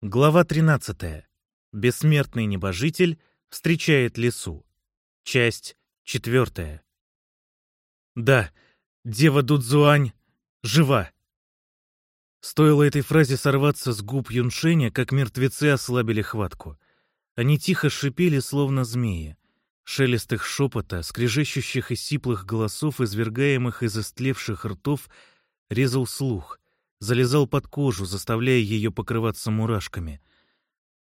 Глава 13. Бессмертный небожитель встречает лесу. Часть 4. Да, дева Дудзуань жива. Стоило этой фразе сорваться с губ Юншеня, как мертвецы ослабили хватку. Они тихо шипели, словно змеи. Шелест их шепота, скрежещущих и сиплых голосов, извергаемых из истлевших ртов, резал слух — залезал под кожу, заставляя ее покрываться мурашками.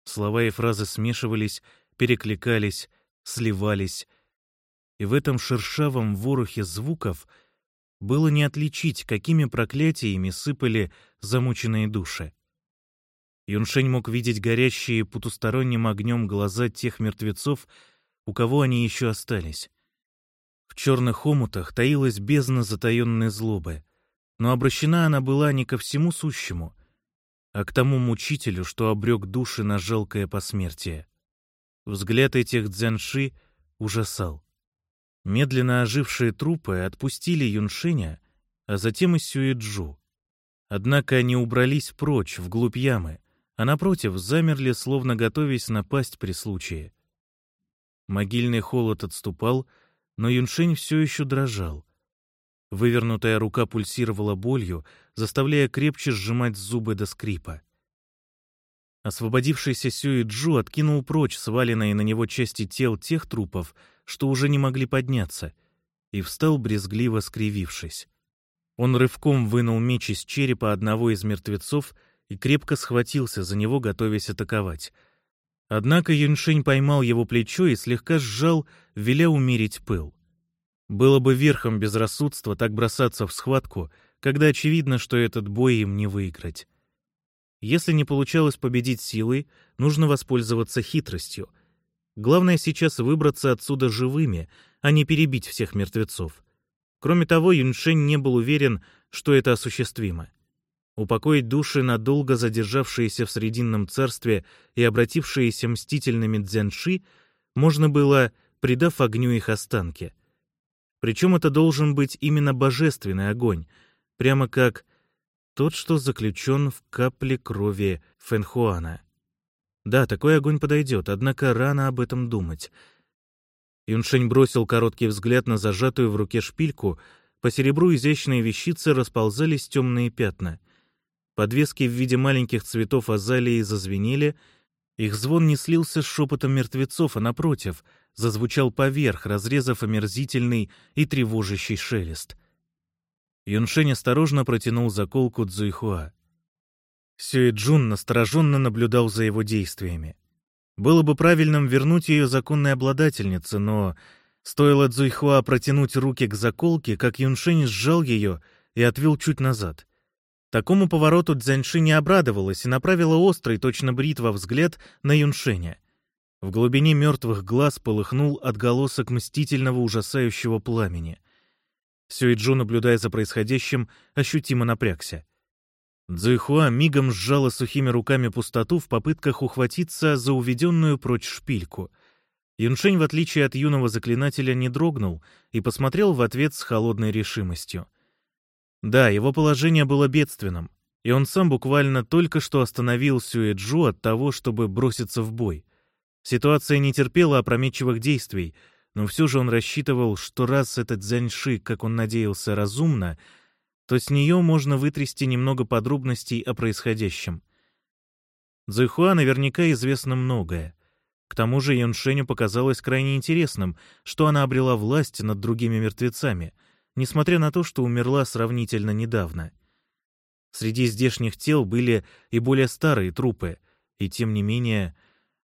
Слова и фразы смешивались, перекликались, сливались. И в этом шершавом ворохе звуков было не отличить, какими проклятиями сыпали замученные души. Юншень мог видеть горящие потусторонним огнем глаза тех мертвецов, у кого они еще остались. В черных омутах таилась бездна затаенной злобы — но обращена она была не ко всему сущему, а к тому мучителю, что обрек души на жалкое посмертие. Взгляд этих дзянши ужасал. Медленно ожившие трупы отпустили Юншиня, а затем и Сюэджу. Однако они убрались прочь, вглубь ямы, а напротив замерли, словно готовясь напасть при случае. Могильный холод отступал, но Юншень все еще дрожал. Вывернутая рука пульсировала болью, заставляя крепче сжимать зубы до скрипа. Освободившийся Сюи Джу откинул прочь сваленные на него части тел тех трупов, что уже не могли подняться, и встал брезгливо скривившись. Он рывком вынул меч из черепа одного из мертвецов и крепко схватился за него, готовясь атаковать. Однако Юньшень поймал его плечо и слегка сжал, веля умерить пыл. Было бы верхом безрассудства так бросаться в схватку, когда очевидно, что этот бой им не выиграть. Если не получалось победить силой, нужно воспользоваться хитростью. Главное сейчас выбраться отсюда живыми, а не перебить всех мертвецов. Кроме того, Юньшень не был уверен, что это осуществимо. Упокоить души, надолго задержавшиеся в Срединном царстве и обратившиеся мстительными дзянши, можно было, придав огню их останки — причем это должен быть именно божественный огонь, прямо как тот, что заключен в капле крови Фэнхуана. Да, такой огонь подойдет, однако рано об этом думать. Юншень бросил короткий взгляд на зажатую в руке шпильку, по серебру изящные вещицы расползались темные пятна. Подвески в виде маленьких цветов азалии зазвенели, их звон не слился с шепотом мертвецов, а напротив — зазвучал поверх, разрезав омерзительный и тревожащий шелест. Юншень осторожно протянул заколку Цзуйхуа. Сюэ Джун настороженно наблюдал за его действиями. Было бы правильным вернуть ее законной обладательнице, но стоило Цзуйхуа протянуть руки к заколке, как Юншень сжал ее и отвел чуть назад. Такому повороту Цзяньши не обрадовалась и направила острый, точно бритва, взгляд на Юншеня. В глубине мертвых глаз полыхнул отголосок мстительного ужасающего пламени. Сюэджу, наблюдая за происходящим, ощутимо напрягся. Цзуйхуа мигом сжала сухими руками пустоту в попытках ухватиться за уведенную прочь шпильку. Юншень, в отличие от юного заклинателя, не дрогнул и посмотрел в ответ с холодной решимостью. Да, его положение было бедственным, и он сам буквально только что остановил Сюэджу от того, чтобы броситься в бой — Ситуация не терпела опрометчивых действий, но все же он рассчитывал, что раз этот Зяньши, как он надеялся, разумно, то с нее можно вытрясти немного подробностей о происходящем. Цзуйхуа наверняка известно многое. К тому же Юншеню показалось крайне интересным, что она обрела власть над другими мертвецами, несмотря на то, что умерла сравнительно недавно. Среди здешних тел были и более старые трупы, и тем не менее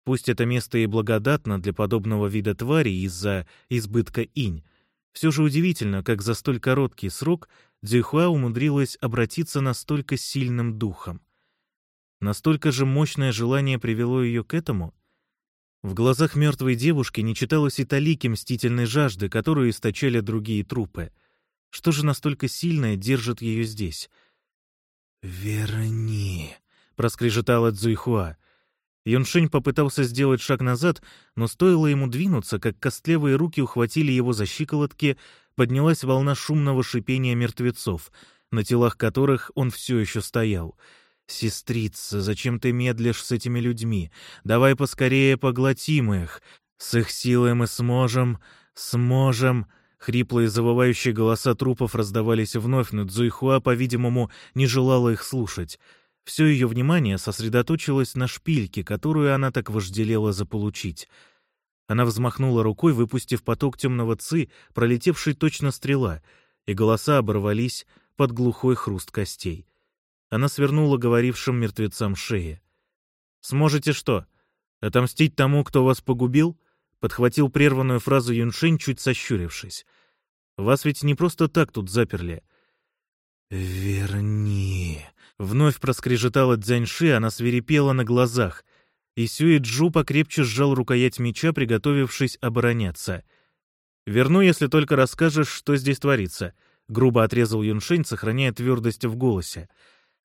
Пусть это место и благодатно для подобного вида твари из-за избытка инь, все же удивительно, как за столь короткий срок Дзюхуа умудрилась обратиться настолько сильным духом. Настолько же мощное желание привело ее к этому? В глазах мертвой девушки не читалось и талики мстительной жажды, которую источали другие трупы. Что же настолько сильное держит ее здесь? «Верни», — проскрежетала Цзуйхуа. Юншень попытался сделать шаг назад, но стоило ему двинуться, как костлевые руки ухватили его за щиколотки, поднялась волна шумного шипения мертвецов, на телах которых он все еще стоял. «Сестрица, зачем ты медлишь с этими людьми? Давай поскорее поглотим их. С их силой мы сможем, сможем...» Хриплые завывающие голоса трупов раздавались вновь, но Цзуйхуа, по-видимому, не желала их слушать. Все ее внимание сосредоточилось на шпильке, которую она так вожделела заполучить. Она взмахнула рукой, выпустив поток темного ци, пролетевший точно стрела, и голоса оборвались под глухой хруст костей. Она свернула говорившим мертвецам шеи. «Сможете что? Отомстить тому, кто вас погубил?» Подхватил прерванную фразу Юншень, чуть сощурившись. «Вас ведь не просто так тут заперли». «Верни!» Вновь проскрежетала Дзяньши, она свирепела на глазах. И Сюи Джу покрепче сжал рукоять меча, приготовившись обороняться. «Верну, если только расскажешь, что здесь творится», — грубо отрезал Юншень, сохраняя твердость в голосе.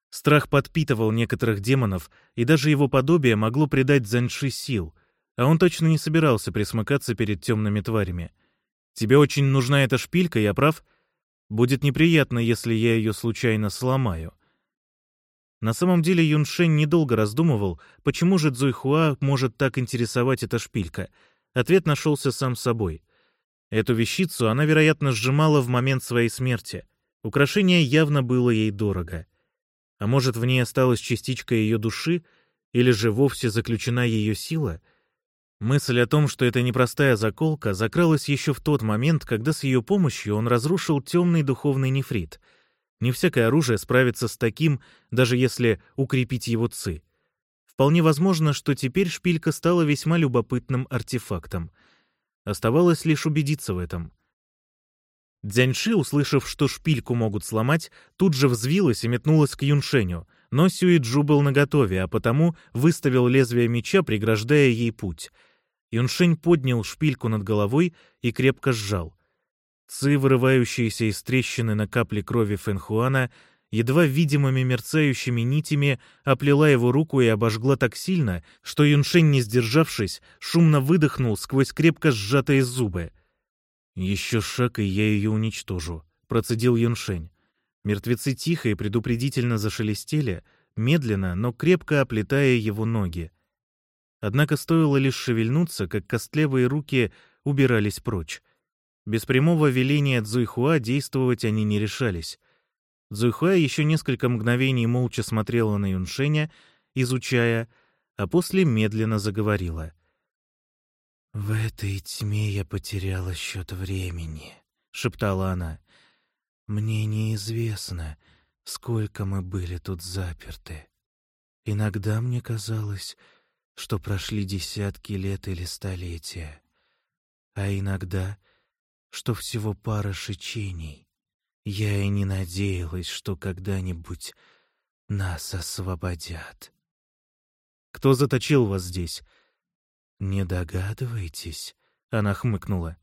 Страх подпитывал некоторых демонов, и даже его подобие могло придать Дзяньши сил — а он точно не собирался присмыкаться перед темными тварями. «Тебе очень нужна эта шпилька, я прав? Будет неприятно, если я ее случайно сломаю». На самом деле Юншень недолго раздумывал, почему же Цзуйхуа может так интересовать эта шпилька. Ответ нашелся сам собой. Эту вещицу она, вероятно, сжимала в момент своей смерти. Украшение явно было ей дорого. А может, в ней осталась частичка ее души, или же вовсе заключена ее сила — Мысль о том, что это непростая заколка, закралась еще в тот момент, когда с ее помощью он разрушил темный духовный нефрит. Не всякое оружие справится с таким, даже если укрепить его ци. Вполне возможно, что теперь шпилька стала весьма любопытным артефактом. Оставалось лишь убедиться в этом. Дзяньши, услышав, что шпильку могут сломать, тут же взвилась и метнулась к Юншеню, но Сюиджу был наготове, а потому выставил лезвие меча, преграждая ей путь. Юншень поднял шпильку над головой и крепко сжал. Ци, вырывающиеся из трещины на капли крови Фэнхуана, едва видимыми мерцающими нитями оплела его руку и обожгла так сильно, что Юншень, не сдержавшись, шумно выдохнул сквозь крепко сжатые зубы. «Еще шаг, и я ее уничтожу», — процедил Юншень. Мертвецы тихо и предупредительно зашелестели, медленно, но крепко оплетая его ноги. Однако стоило лишь шевельнуться, как костлевые руки убирались прочь. Без прямого веления Цзуйхуа действовать они не решались. Цзуйхуа еще несколько мгновений молча смотрела на Юншеня, изучая, а после медленно заговорила. «В этой тьме я потеряла счет времени», — шептала она. Мне неизвестно, сколько мы были тут заперты. Иногда мне казалось, что прошли десятки лет или столетия, а иногда, что всего пара шичений. Я и не надеялась, что когда-нибудь нас освободят. Кто заточил вас здесь? Не догадываетесь? Она хмыкнула.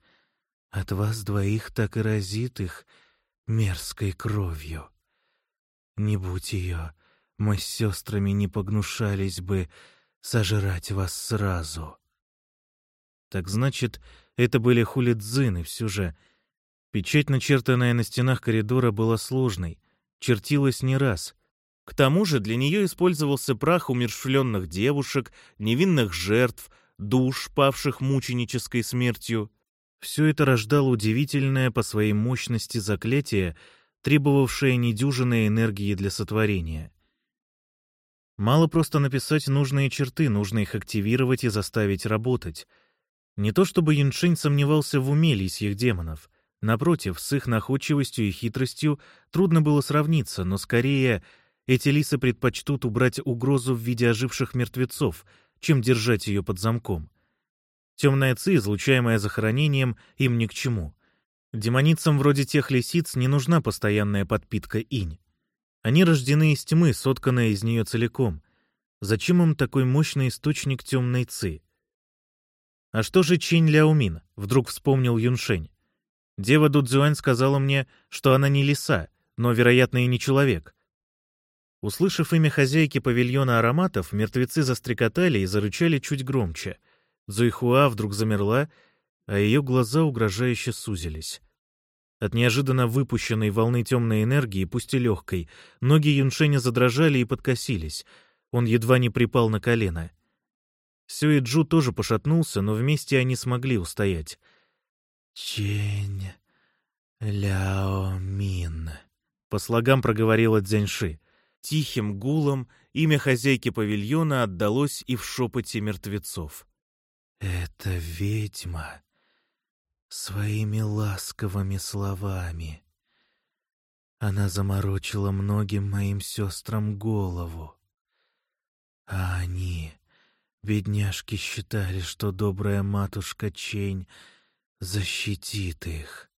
От вас двоих так и разит их мерзкой кровью. Не будь ее, мы с сестрами не погнушались бы сожрать вас сразу. Так значит, это были хулидзины все же. Печать, начертанная на стенах коридора, была сложной, чертилась не раз. К тому же для нее использовался прах умершвленных девушек, невинных жертв, душ, павших мученической смертью — все это рождало удивительное по своей мощности заклятие, требовавшее недюжинной энергии для сотворения. Мало просто написать нужные черты, нужно их активировать и заставить работать. Не то чтобы Юншень сомневался в уме лисьих демонов. Напротив, с их находчивостью и хитростью трудно было сравниться, но скорее эти лисы предпочтут убрать угрозу в виде оживших мертвецов, чем держать ее под замком. Темная ци, излучаемая захоронением, им ни к чему. Демоницам вроде тех лисиц не нужна постоянная подпитка инь. Они рождены из тьмы, сотканная из нее целиком. Зачем им такой мощный источник темной ци? А что же Чинь Ляомин? Вдруг вспомнил Юншень. Дева Дудзюань сказала мне, что она не лиса, но, вероятно, и не человек. Услышав имя хозяйки павильона ароматов, мертвецы застрекотали и зарычали чуть громче — Зуйхуа вдруг замерла, а ее глаза угрожающе сузились. От неожиданно выпущенной волны темной энергии, пусть и легкой, ноги Юншеня задрожали и подкосились. Он едва не припал на колено. Сюэ Джу тоже пошатнулся, но вместе они смогли устоять. «Чень Ляо Мин», — по слогам проговорила Цзяньши. Тихим гулом имя хозяйки павильона отдалось и в шепоте мертвецов. «Это ведьма своими ласковыми словами. Она заморочила многим моим сестрам голову. А они, бедняжки, считали, что добрая матушка Чень защитит их,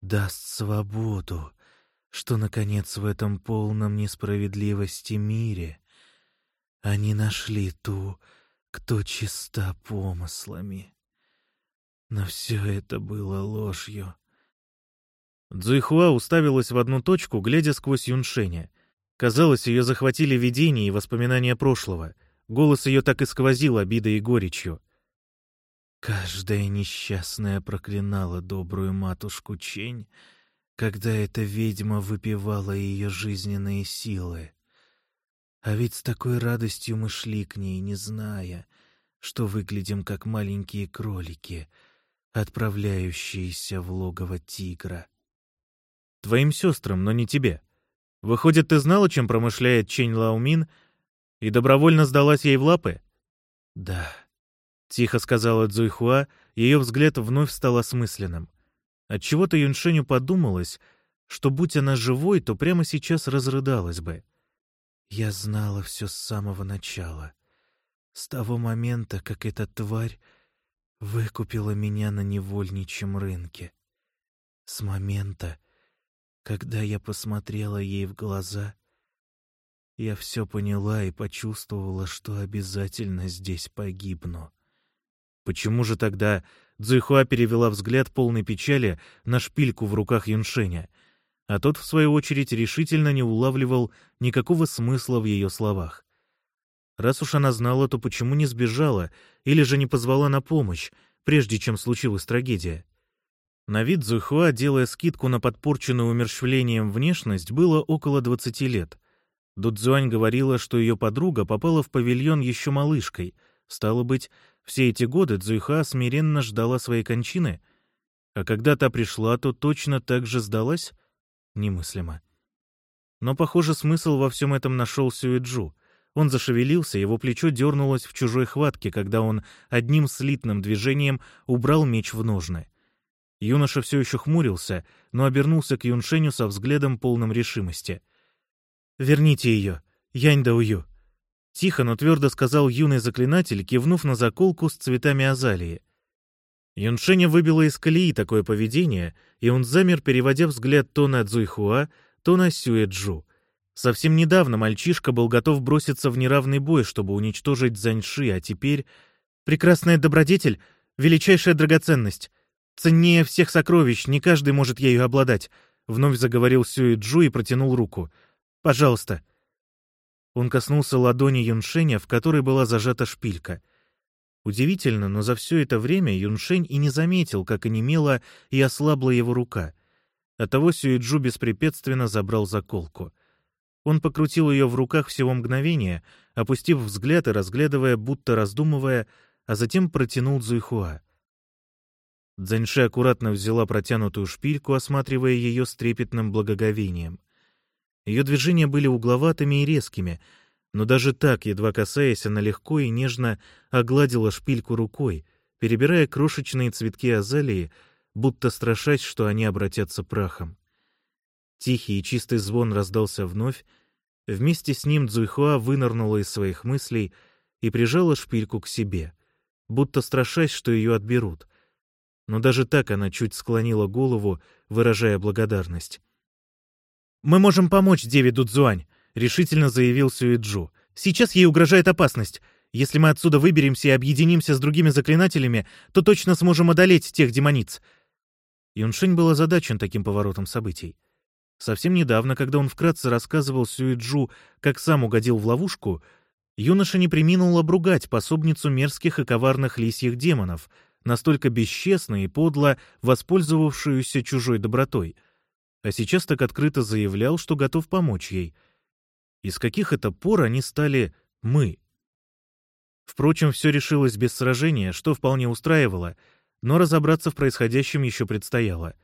даст свободу, что, наконец, в этом полном несправедливости мире они нашли ту, кто чиста помыслами. Но все это было ложью. Цзуйхуа уставилась в одну точку, глядя сквозь Юншеня. Казалось, ее захватили видения и воспоминания прошлого. Голос ее так и сквозил обидой и горечью. Каждая несчастная проклинала добрую матушку Чень, когда эта ведьма выпивала ее жизненные силы. А ведь с такой радостью мы шли к ней, не зная, что выглядим как маленькие кролики, отправляющиеся в логово тигра. Твоим сестрам, но не тебе. Выходит, ты знала, чем промышляет Чень Лаумин, и добровольно сдалась ей в лапы? Да. Тихо сказала Цзуйхуа, ее взгляд вновь стал осмысленным. Отчего-то Юншеню подумалось, что будь она живой, то прямо сейчас разрыдалась бы. Я знала все с самого начала. С того момента, как эта тварь выкупила меня на невольничьем рынке. С момента, когда я посмотрела ей в глаза, я все поняла и почувствовала, что обязательно здесь погибну. Почему же тогда Цзуйхуа перевела взгляд полной печали на шпильку в руках Юншеня, а тот, в свою очередь, решительно не улавливал никакого смысла в ее словах. Раз уж она знала, то почему не сбежала или же не позвала на помощь, прежде чем случилась трагедия? На вид Зуйхуа, делая скидку на подпорченную умерщвлением внешность, было около 20 лет. Дудзюань говорила, что ее подруга попала в павильон еще малышкой. Стало быть, все эти годы Цзуйха смиренно ждала своей кончины, а когда та пришла, то точно так же сдалась? Немыслимо. Но, похоже, смысл во всем этом нашел Сюэджу. Он зашевелился, его плечо дернулось в чужой хватке, когда он одним слитным движением убрал меч в ножны. Юноша все еще хмурился, но обернулся к Юншеню со взглядом полным решимости. «Верните ее, Янь Даую», Тихо, но твердо сказал юный заклинатель, кивнув на заколку с цветами азалии. Юншеня выбило из колеи такое поведение, и он замер, переводя взгляд то на Цзуйхуа, то на Сюэджу. Совсем недавно мальчишка был готов броситься в неравный бой, чтобы уничтожить Заньши, а теперь... Прекрасная добродетель — величайшая драгоценность. Ценнее всех сокровищ, не каждый может ею обладать. Вновь заговорил Сюэджу и протянул руку. «Пожалуйста, он коснулся ладони Юншеня, в которой была зажата шпилька. Удивительно, но за все это время Юншень и не заметил, как онемела и ослабла его рука. Оттого Сюэджу беспрепятственно забрал заколку. Он покрутил ее в руках всего мгновения, опустив взгляд и разглядывая, будто раздумывая, а затем протянул Цзуйхуа. Дзаньши аккуратно взяла протянутую шпильку, осматривая ее с трепетным благоговением. Ее движения были угловатыми и резкими, но даже так, едва касаясь, она легко и нежно огладила шпильку рукой, перебирая крошечные цветки азалии, будто страшась, что они обратятся прахом. Тихий и чистый звон раздался вновь, вместе с ним Цзуйхуа вынырнула из своих мыслей и прижала шпильку к себе, будто страшась, что ее отберут. Но даже так она чуть склонила голову, выражая благодарность. «Мы можем помочь Деве Дудзуань», — решительно заявил Сюэджу. «Сейчас ей угрожает опасность. Если мы отсюда выберемся и объединимся с другими заклинателями, то точно сможем одолеть тех демониц». Юншень был озадачен таким поворотом событий. Совсем недавно, когда он вкратце рассказывал Сюэджу, как сам угодил в ловушку, юноша не приминул обругать пособницу мерзких и коварных лисьих демонов, настолько бесчестно и подло воспользовавшуюся чужой добротой, а сейчас так открыто заявлял, что готов помочь ей. И с каких это пор они стали «мы»? Впрочем, все решилось без сражения, что вполне устраивало, но разобраться в происходящем еще предстояло.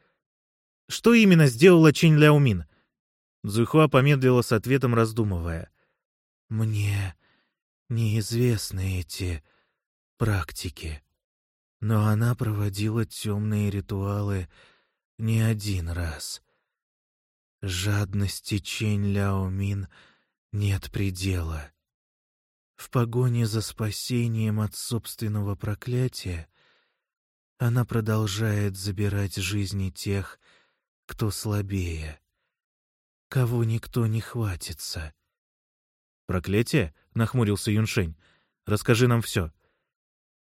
Что именно сделала Чинь Ляомин? Зуйхуа помедлила с ответом, раздумывая. «Мне неизвестны эти практики, но она проводила темные ритуалы не один раз. Жадности Чень Ляомин нет предела. В погоне за спасением от собственного проклятия она продолжает забирать жизни тех, кто слабее, кого никто не хватится. «Проклятие?» — нахмурился Юншень. «Расскажи нам все».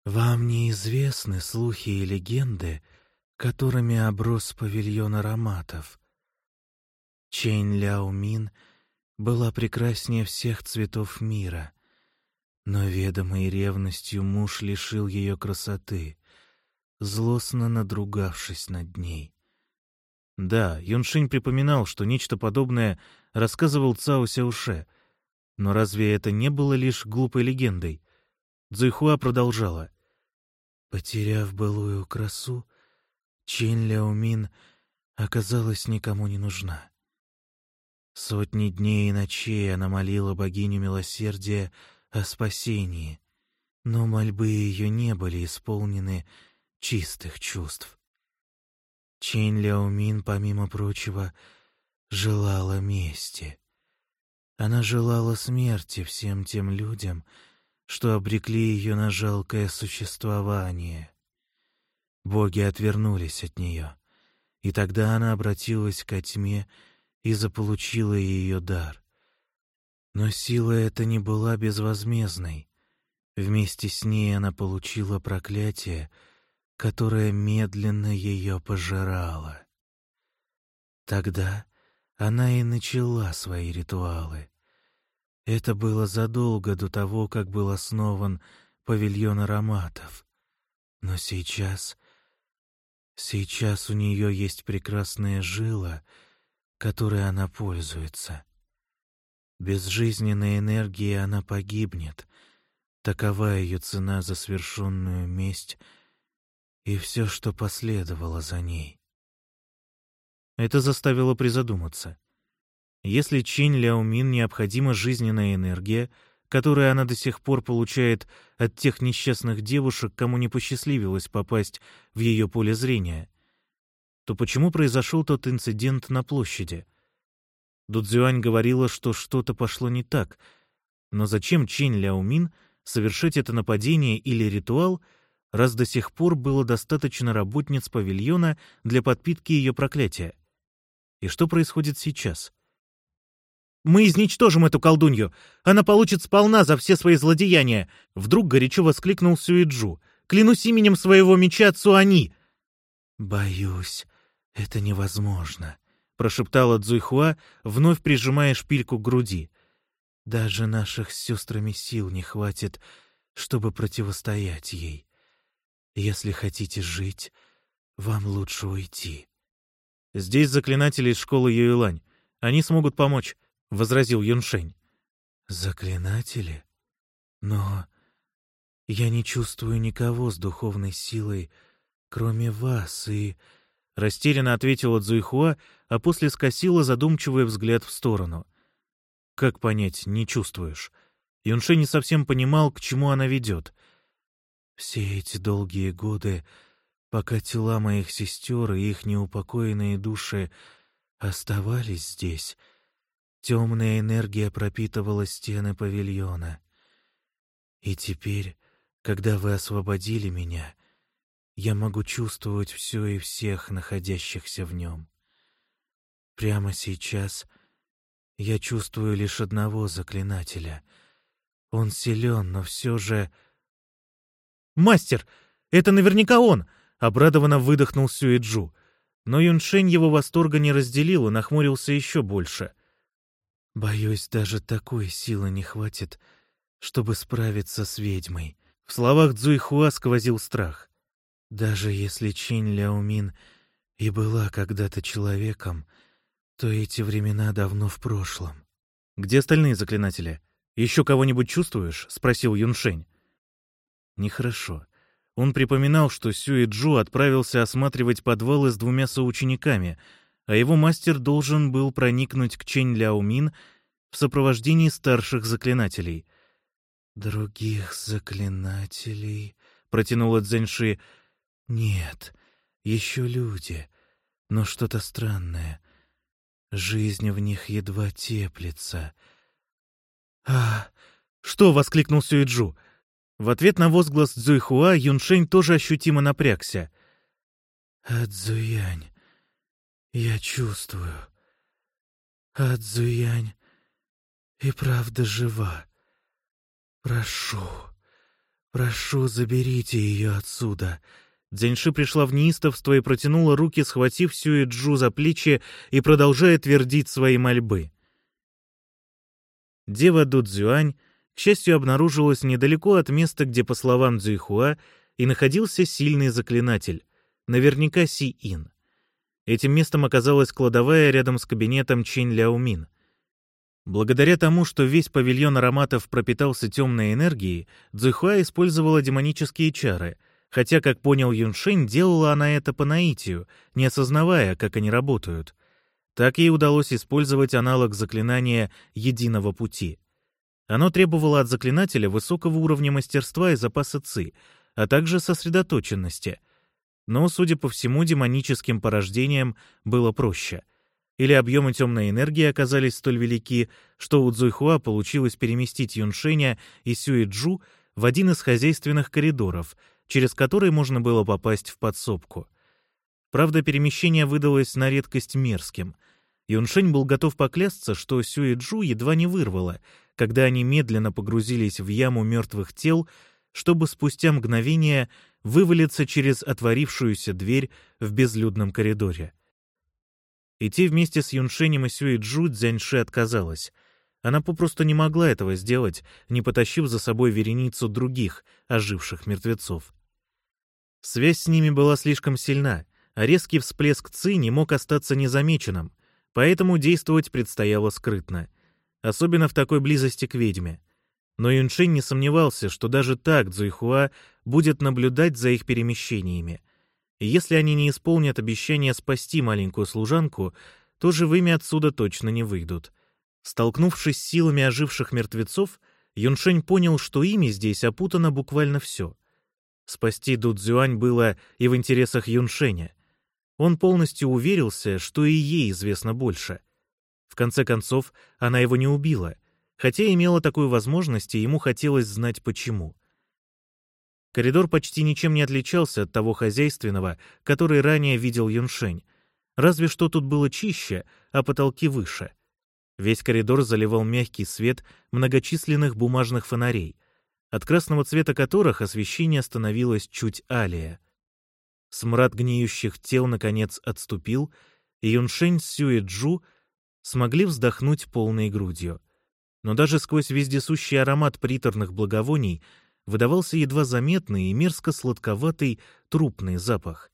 «Вам неизвестны слухи и легенды, которыми оброс павильон ароматов. Чэнь Ляо Мин была прекраснее всех цветов мира, но ведомый ревностью муж лишил ее красоты, злостно надругавшись над ней. Да, Юншинь припоминал, что нечто подобное рассказывал Цао Сяуше. Но разве это не было лишь глупой легендой? Цзуйхуа продолжала. Потеряв былую красу, Чин Ляомин оказалась никому не нужна. Сотни дней и ночей она молила богиню милосердия о спасении, но мольбы ее не были исполнены чистых чувств. Чэнь Ляомин, помимо прочего, желала мести. Она желала смерти всем тем людям, что обрекли ее на жалкое существование. Боги отвернулись от нее, и тогда она обратилась к тьме и заполучила ее дар. Но сила эта не была безвозмездной. Вместе с ней она получила проклятие — которая медленно ее пожирала. Тогда она и начала свои ритуалы. Это было задолго до того, как был основан павильон ароматов. Но сейчас... Сейчас у нее есть прекрасная жила, которой она пользуется. Без жизненной энергии она погибнет. Такова ее цена за свершенную месть — и все, что последовало за ней. Это заставило призадуматься. Если Чинь Ляомин необходима жизненная энергия, которую она до сих пор получает от тех несчастных девушек, кому не посчастливилось попасть в ее поле зрения, то почему произошел тот инцидент на площади? Дудзюань говорила, что что-то пошло не так, но зачем Чинь Ляомин совершить это нападение или ритуал — раз до сих пор было достаточно работниц павильона для подпитки ее проклятия. И что происходит сейчас? «Мы изничтожим эту колдунью! Она получит сполна за все свои злодеяния!» Вдруг горячо воскликнул Сюиджу. «Клянусь именем своего меча Цуани!» «Боюсь, это невозможно», — прошептала Цзуйхуа, вновь прижимая шпильку к груди. «Даже наших с сестрами сил не хватит, чтобы противостоять ей. Если хотите жить, вам лучше уйти. Здесь заклинатели из школы Юйлань. Они смогут помочь, — возразил Юншень. Заклинатели? Но я не чувствую никого с духовной силой, кроме вас, и... Растерянно ответила Цзуйхуа, а после скосила задумчивый взгляд в сторону. Как понять, не чувствуешь? Юншень не совсем понимал, к чему она ведет — все эти долгие годы, пока тела моих сестер и их неупокоенные души оставались здесь, темная энергия пропитывала стены павильона. И теперь, когда вы освободили меня, я могу чувствовать все и всех, находящихся в нем. Прямо сейчас я чувствую лишь одного заклинателя. Он силен, но все же «Мастер! Это наверняка он!» — обрадованно выдохнул Сюэджу. Но Юншень его восторга не разделил и нахмурился еще больше. «Боюсь, даже такой силы не хватит, чтобы справиться с ведьмой». В словах Цзуйхуа сквозил страх. Даже если Чинь Ляомин и была когда-то человеком, то эти времена давно в прошлом. «Где остальные заклинатели? Еще кого-нибудь чувствуешь?» — спросил Юншень. Нехорошо. Он припоминал, что Сюэ Джу отправился осматривать подвалы с двумя соучениками, а его мастер должен был проникнуть к Чэнь Ляомин в сопровождении старших заклинателей. «Других заклинателей?» — протянула Цзэньши. «Нет, еще люди, но что-то странное. Жизнь в них едва теплится». «А, что?» — воскликнул Сюэджу. В ответ на возглас Цзуйхуа Юншень тоже ощутимо напрягся. «Адзуянь, я чувствую. Адзуянь и правда жива. Прошу, прошу, заберите ее отсюда». Дзяньши пришла в неистовство и протянула руки, схватив Сюэджу за плечи и продолжая твердить свои мольбы. Дева Дудзюань к счастью, обнаружилось недалеко от места, где, по словам Цзюйхуа, и находился сильный заклинатель, наверняка Си-Ин. Этим местом оказалась кладовая рядом с кабинетом Чинь Ляомин. Благодаря тому, что весь павильон ароматов пропитался темной энергией, Цзюйхуа использовала демонические чары, хотя, как понял Юншень, делала она это по наитию, не осознавая, как они работают. Так ей удалось использовать аналог заклинания «Единого пути». Оно требовало от заклинателя высокого уровня мастерства и запаса ци, а также сосредоточенности. Но, судя по всему, демоническим порождениям было проще. Или объемы темной энергии оказались столь велики, что у Цзуйхуа получилось переместить Юншеня и Сюэджу в один из хозяйственных коридоров, через который можно было попасть в подсобку. Правда, перемещение выдалось на редкость мерзким. Юншень был готов поклясться, что Сюэджу едва не вырвало — когда они медленно погрузились в яму мертвых тел, чтобы спустя мгновение вывалиться через отворившуюся дверь в безлюдном коридоре. Идти вместе с Юншенем и Сюэджу Дзяньши отказалась. Она попросту не могла этого сделать, не потащив за собой вереницу других, оживших мертвецов. Связь с ними была слишком сильна, а резкий всплеск Ци не мог остаться незамеченным, поэтому действовать предстояло скрытно особенно в такой близости к ведьме. Но Юншень не сомневался, что даже так Цзуйхуа будет наблюдать за их перемещениями. Если они не исполнят обещание спасти маленькую служанку, то живыми отсюда точно не выйдут. Столкнувшись с силами оживших мертвецов, Юншень понял, что ими здесь опутано буквально все. Спасти Дудзюань было и в интересах Юншеня. Он полностью уверился, что и ей известно больше. В конце концов, она его не убила, хотя имела такую возможность, и ему хотелось знать почему. Коридор почти ничем не отличался от того хозяйственного, который ранее видел Юншень, разве что тут было чище, а потолки выше. Весь коридор заливал мягкий свет многочисленных бумажных фонарей, от красного цвета которых освещение становилось чуть алее. Смрад гниющих тел, наконец, отступил, и Юншень с Сюэджу — смогли вздохнуть полной грудью. Но даже сквозь вездесущий аромат приторных благовоний выдавался едва заметный и мерзко-сладковатый трупный запах.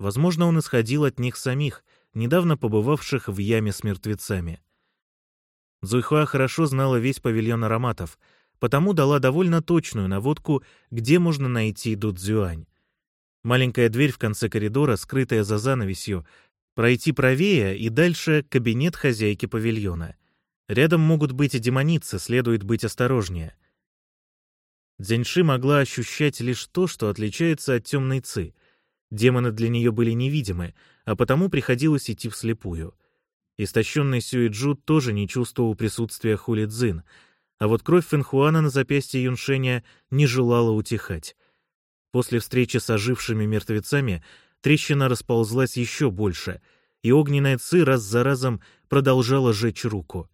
Возможно, он исходил от них самих, недавно побывавших в яме с мертвецами. Зуйхуа хорошо знала весь павильон ароматов, потому дала довольно точную наводку, где можно найти Дудзюань. Маленькая дверь в конце коридора, скрытая за занавесью, Пройти правее и дальше кабинет хозяйки павильона. Рядом могут быть и демоницы, следует быть осторожнее. Дзяньши могла ощущать лишь то, что отличается от темной ци. Демоны для нее были невидимы, а потому приходилось идти вслепую. Истощенный Сюэджу тоже не чувствовал присутствия Хули Цзин, а вот кровь Фэнхуана на запястье Юншеня не желала утихать. После встречи с ожившими мертвецами Трещина расползлась еще больше, и огненная ци раз за разом продолжала жечь руку.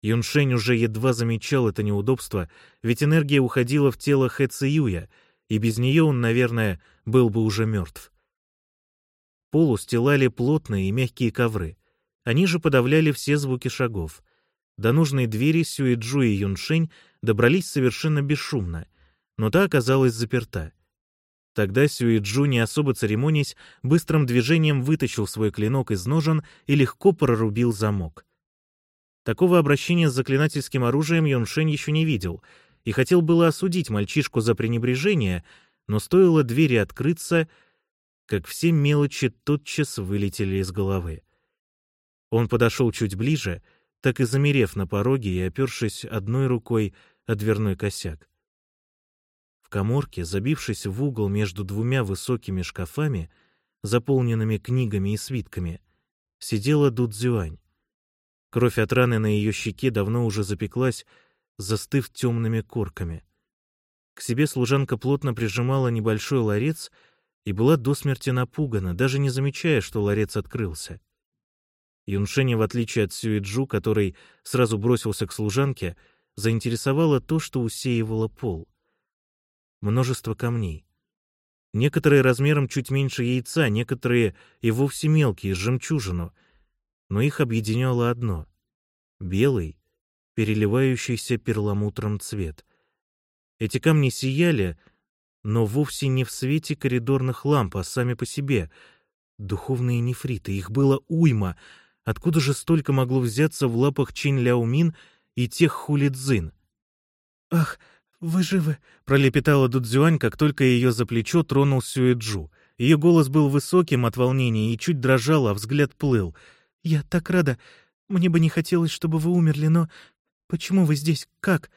Юншень уже едва замечал это неудобство, ведь энергия уходила в тело Хэ Циюя, и без нее он, наверное, был бы уже мертв. Пол устилали плотные и мягкие ковры. Они же подавляли все звуки шагов. До нужной двери Сюэджу и Юншень добрались совершенно бесшумно, но та оказалась заперта — Тогда Сюиджу, не особо церемонясь, быстрым движением вытащил свой клинок из ножен и легко прорубил замок. Такого обращения с заклинательским оружием Юншень еще не видел и хотел было осудить мальчишку за пренебрежение, но стоило двери открыться, как все мелочи тотчас вылетели из головы. Он подошел чуть ближе, так и замерев на пороге и опершись одной рукой о дверной косяк. В коморке, забившись в угол между двумя высокими шкафами, заполненными книгами и свитками, сидела Дудзюань. Кровь от раны на ее щеке давно уже запеклась, застыв темными корками. К себе служанка плотно прижимала небольшой ларец и была до смерти напугана, даже не замечая, что ларец открылся. Юншеня, в отличие от Сюэджу, который сразу бросился к служанке, заинтересовало то, что усеивало пол множество камней. Некоторые размером чуть меньше яйца, некоторые и вовсе мелкие, с жемчужину. Но их объединяло одно — белый, переливающийся перламутром цвет. Эти камни сияли, но вовсе не в свете коридорных ламп, а сами по себе. Духовные нефриты, их было уйма. Откуда же столько могло взяться в лапах Чинь Ляомин и тех хулидзин? «Ах!» «Вы живы?» — пролепетала Дудзюань, как только ее за плечо тронул Сюэджу. Ее голос был высоким от волнения и чуть дрожал, а взгляд плыл. «Я так рада. Мне бы не хотелось, чтобы вы умерли, но... Почему вы здесь? Как?»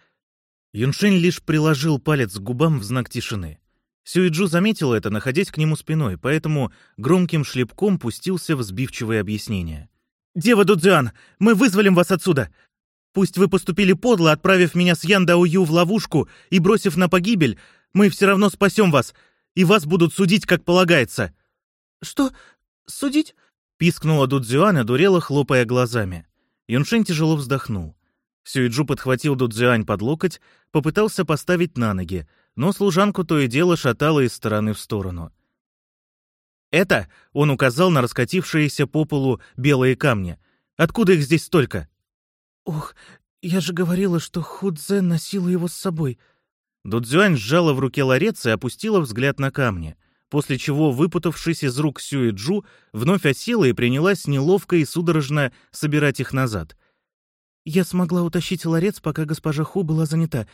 Юншень лишь приложил палец к губам в знак тишины. Сюэджу заметила это, находясь к нему спиной, поэтому громким шлепком пустился в сбивчивые объяснения. «Дева Дудзюан, мы вызволим вас отсюда! Пусть вы поступили подло, отправив меня с Ян Даою в ловушку и бросив на погибель, мы все равно спасем вас, и вас будут судить, как полагается». «Что? Судить?» — пискнула Дудзюань, одурела, хлопая глазами. Юншень тяжело вздохнул. Сюиджу подхватил Дудзюань под локоть, попытался поставить на ноги, но служанку то и дело шатало из стороны в сторону. «Это?» — он указал на раскатившиеся по полу белые камни. «Откуда их здесь столько?» «Ох, я же говорила, что Худзе носила его с собой». Дудзюань сжала в руке ларец и опустила взгляд на камни, после чего, выпутавшись из рук Сюэджу, вновь осела и принялась неловко и судорожно собирать их назад. «Я смогла утащить ларец, пока госпожа Ху была занята.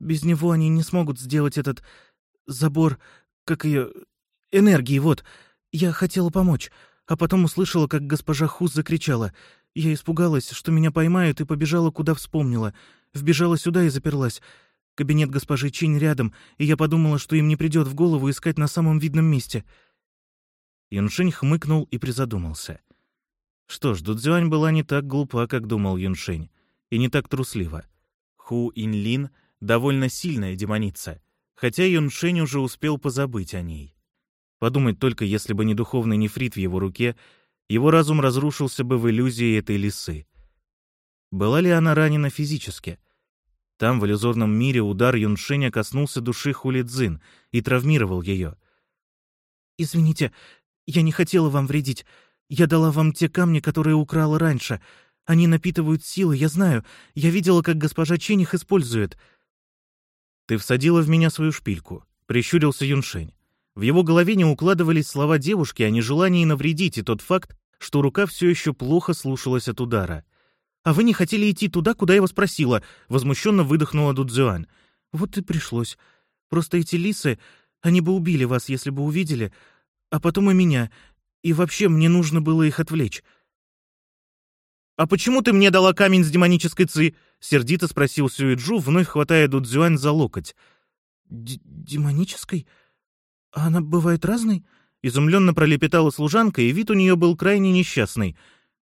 Без него они не смогут сделать этот забор, как ее... энергии, вот. Я хотела помочь, а потом услышала, как госпожа Ху закричала — я испугалась, что меня поймают, и побежала, куда вспомнила. Вбежала сюда и заперлась. Кабинет госпожи Чинь рядом, и я подумала, что им не придет в голову искать на самом видном месте. Юншень хмыкнул и призадумался. Что ж, Дудзюань была не так глупа, как думал Юншень, и не так труслива. Ху Инлин — довольно сильная демоница, хотя Юншень уже успел позабыть о ней. Подумать только, если бы не духовный нефрит в его руке — его разум разрушился бы в иллюзии этой лисы. Была ли она ранена физически? Там, в иллюзорном мире, удар Юншеня коснулся души Хулидзин и травмировал ее. «Извините, я не хотела вам вредить. Я дала вам те камни, которые украла раньше. Они напитывают силы, я знаю. Я видела, как госпожа Чень их использует». «Ты всадила в меня свою шпильку», — прищурился Юншень. В его голове не укладывались слова девушки о нежелании навредить и тот факт, что рука все еще плохо слушалась от удара. «А вы не хотели идти туда, куда я вас просила?» — возмущенно выдохнула Дудзюань. «Вот и пришлось. Просто эти лисы, они бы убили вас, если бы увидели, а потом и меня. И вообще мне нужно было их отвлечь». «А почему ты мне дала камень с демонической ци?» — сердито спросил Сюэджу, вновь хватая Дудзюань за локоть. «Демонической?» «А она бывает разной?» — изумленно пролепетала служанка, и вид у нее был крайне несчастный.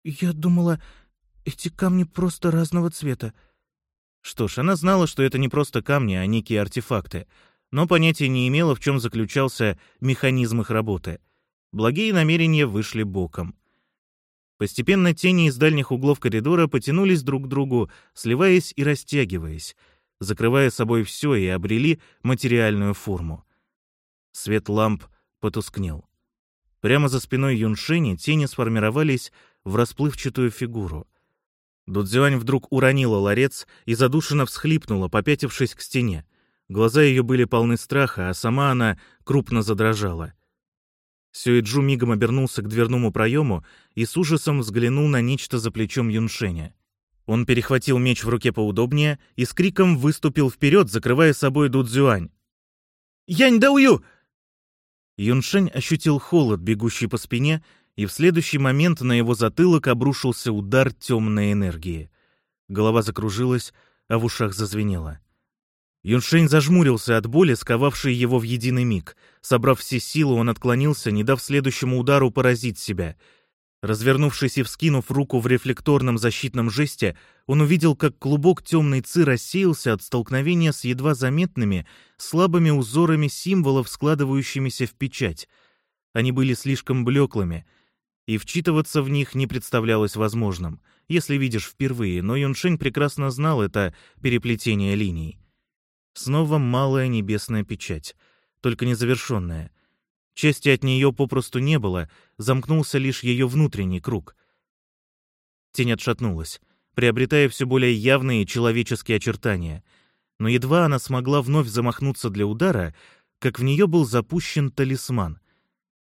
«Я думала, эти камни просто разного цвета». Что ж, она знала, что это не просто камни, а некие артефакты, но понятия не имела, в чем заключался механизм их работы. Благие намерения вышли боком. Постепенно тени из дальних углов коридора потянулись друг к другу, сливаясь и растягиваясь, закрывая собой все и обрели материальную форму. Свет ламп потускнел. Прямо за спиной Юншини тени сформировались в расплывчатую фигуру. Дудзюань вдруг уронила ларец и задушенно всхлипнула, попятившись к стене. Глаза ее были полны страха, а сама она крупно задрожала. Сюэджу мигом обернулся к дверному проему и с ужасом взглянул на нечто за плечом Юншеня. Он перехватил меч в руке поудобнее и с криком выступил вперед, закрывая собой Дудзюань. «Янь Даую!» Юншень ощутил холод, бегущий по спине, и в следующий момент на его затылок обрушился удар темной энергии. Голова закружилась, а в ушах зазвенело. Юншень зажмурился от боли, сковавшей его в единый миг. Собрав все силы, он отклонился, не дав следующему удару поразить себя. Развернувшись и вскинув руку в рефлекторном защитном жесте, он увидел, как клубок темной ци рассеялся от столкновения с едва заметными, слабыми узорами символов, складывающимися в печать. Они были слишком блеклыми — и вчитываться в них не представлялось возможным, если видишь впервые, но Юншень прекрасно знал это переплетение линий. Снова малая небесная печать, только незавершенная. Части от нее попросту не было, замкнулся лишь ее внутренний круг. Тень отшатнулась, приобретая все более явные человеческие очертания, но едва она смогла вновь замахнуться для удара, как в нее был запущен талисман.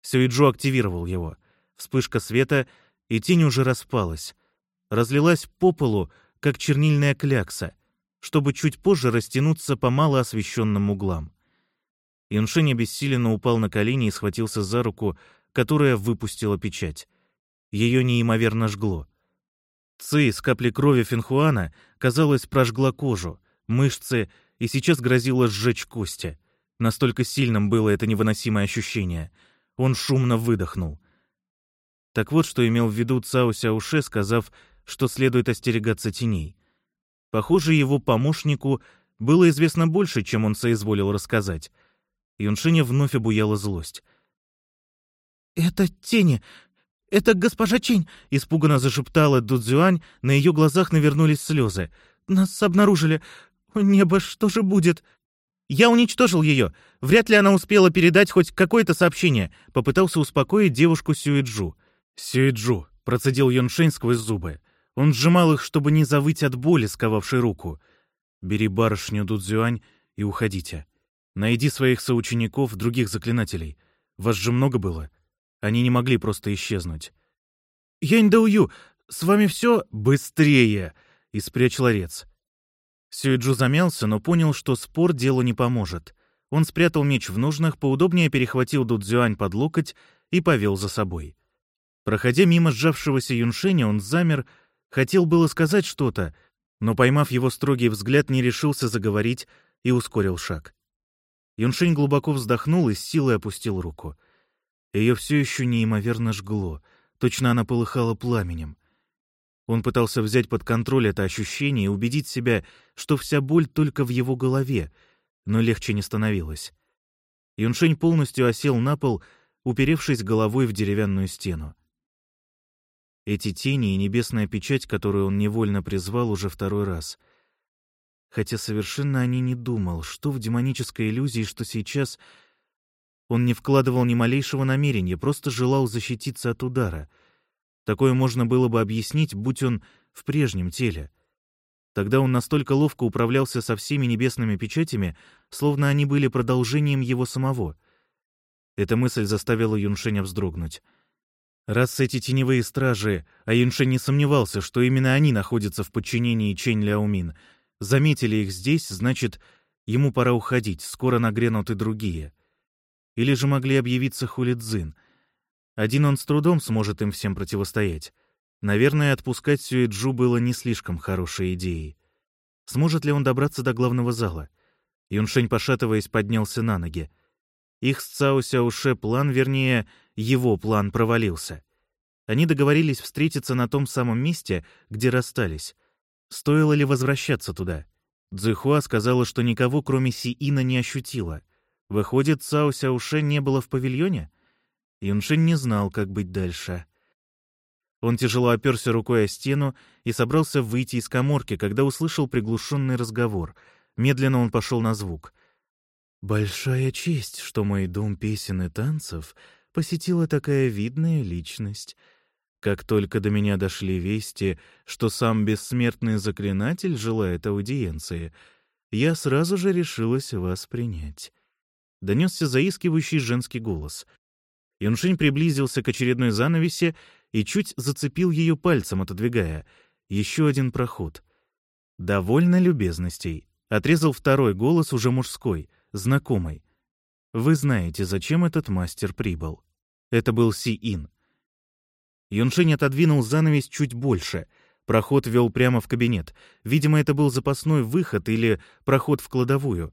Сюиджо активировал его — Вспышка света, и тень уже распалась. Разлилась по полу, как чернильная клякса, чтобы чуть позже растянуться по малоосвещенным углам. Юншень обессиленно упал на колени и схватился за руку, которая выпустила печать. Ее неимоверно жгло. Ци с капли крови Финхуана, казалось, прожгла кожу, мышцы и сейчас грозило сжечь кости. Настолько сильным было это невыносимое ощущение. Он шумно выдохнул. Так вот, что имел в виду Цао Сяуше, сказав, что следует остерегаться теней. Похоже, его помощнику было известно больше, чем он соизволил рассказать. Юншиня вновь обуяла злость. «Это тени! Это госпожа Чень!» — испуганно зашептала Дудзюань, на ее глазах навернулись слезы. «Нас обнаружили! О, небо, что же будет?» «Я уничтожил ее! Вряд ли она успела передать хоть какое-то сообщение!» — попытался успокоить девушку Сюэджу. «Сюэджу», — процедил Йоншень сквозь зубы. Он сжимал их, чтобы не завыть от боли, сковавшей руку. «Бери барышню Дудзюань и уходите. Найди своих соучеников, других заклинателей. Вас же много было. Они не могли просто исчезнуть». «Янь Даую, с вами все быстрее!» — и спрячь ларец. Сюэджу замялся, но понял, что спор делу не поможет. Он спрятал меч в ножнах, поудобнее перехватил Дудзюань под локоть и повел за собой. Проходя мимо сжавшегося Юншеня, он замер, хотел было сказать что-то, но, поймав его строгий взгляд, не решился заговорить и ускорил шаг. Юншень глубоко вздохнул и с силой опустил руку. Ее все еще неимоверно жгло, точно она полыхала пламенем. Он пытался взять под контроль это ощущение и убедить себя, что вся боль только в его голове, но легче не становилось. Юншень полностью осел на пол, уперевшись головой в деревянную стену. Эти тени и небесная печать, которую он невольно призвал уже второй раз. Хотя совершенно о ней не думал, что в демонической иллюзии, что сейчас... Он не вкладывал ни малейшего намерения, просто желал защититься от удара. Такое можно было бы объяснить, будь он в прежнем теле. Тогда он настолько ловко управлялся со всеми небесными печатями, словно они были продолжением его самого. Эта мысль заставила Юншеня вздрогнуть. Раз эти теневые стражи, а Юнши не сомневался, что именно они находятся в подчинении Чэнь Ляомин, заметили их здесь, значит, ему пора уходить, скоро нагрянут и другие. Или же могли объявиться Хулидзин. Один он с трудом сможет им всем противостоять. Наверное, отпускать Сюэджу было не слишком хорошей идеей. Сможет ли он добраться до главного зала? Юншень, пошатываясь, поднялся на ноги. Их с Цао Сяуше план, вернее, его план провалился. Они договорились встретиться на том самом месте, где расстались. Стоило ли возвращаться туда? Цзэхуа сказала, что никого, кроме Сиина, не ощутила. Выходит, Цао Сяуше не было в павильоне? Юншин не знал, как быть дальше. Он тяжело оперся рукой о стену и собрался выйти из коморки, когда услышал приглушенный разговор. Медленно он пошел на звук. «Большая честь, что мой дом песен и танцев посетила такая видная личность. Как только до меня дошли вести, что сам бессмертный заклинатель желает аудиенции, я сразу же решилась вас принять. Донесся заискивающий женский голос. Юншень приблизился к очередной занавесе и чуть зацепил ее пальцем, отодвигая. Еще один проход. «Довольно любезностей», — отрезал второй голос, уже мужской, знакомый. «Вы знаете, зачем этот мастер прибыл?» Это был Си-Ин. Юншень отодвинул занавес чуть больше. Проход вел прямо в кабинет. Видимо, это был запасной выход или проход в кладовую.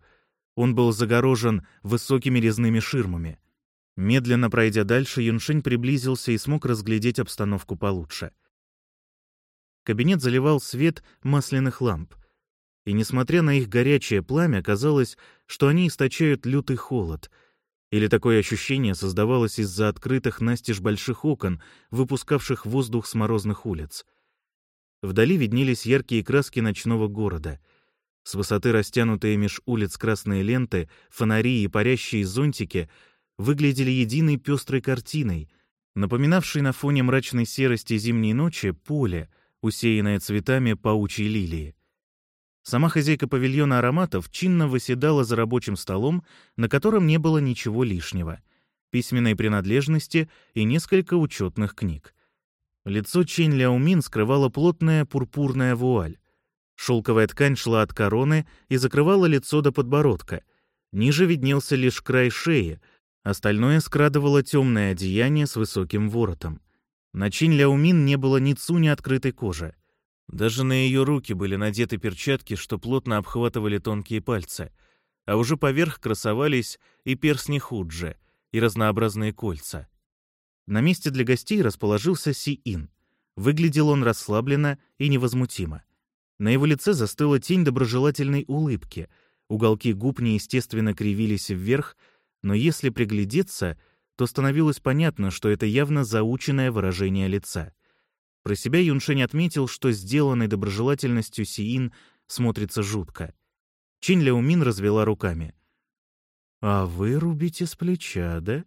Он был загорожен высокими резными ширмами. Медленно пройдя дальше, Юншень приблизился и смог разглядеть обстановку получше. Кабинет заливал свет масляных ламп. И, несмотря на их горячее пламя, казалось, что они источают лютый холод. Или такое ощущение создавалось из-за открытых настежь больших окон, выпускавших воздух с морозных улиц. Вдали виднелись яркие краски ночного города. С высоты растянутые меж улиц красные ленты, фонари и парящие зонтики — выглядели единой пестрой картиной, напоминавшей на фоне мрачной серости зимней ночи поле, усеянное цветами паучьей лилии. Сама хозяйка павильона ароматов чинно выседала за рабочим столом, на котором не было ничего лишнего — письменной принадлежности и несколько учетных книг. Лицо Чень Ляомин скрывала плотная пурпурная вуаль. Шелковая ткань шла от короны и закрывала лицо до подбородка. Ниже виднелся лишь край шеи — Остальное скрадывало темное одеяние с высоким воротом. На Чин Ляумин не было ни цу, ни открытой кожи. Даже на ее руки были надеты перчатки, что плотно обхватывали тонкие пальцы, а уже поверх красовались и перстни худжи, и разнообразные кольца. На месте для гостей расположился Си-Ин. Выглядел он расслабленно и невозмутимо. На его лице застыла тень доброжелательной улыбки, уголки губ неестественно кривились вверх, но если приглядеться, то становилось понятно, что это явно заученное выражение лица. Про себя Юншень отметил, что сделанной доброжелательностью Сиин смотрится жутко. Чин Ляумин развела руками. «А вы рубите с плеча, да?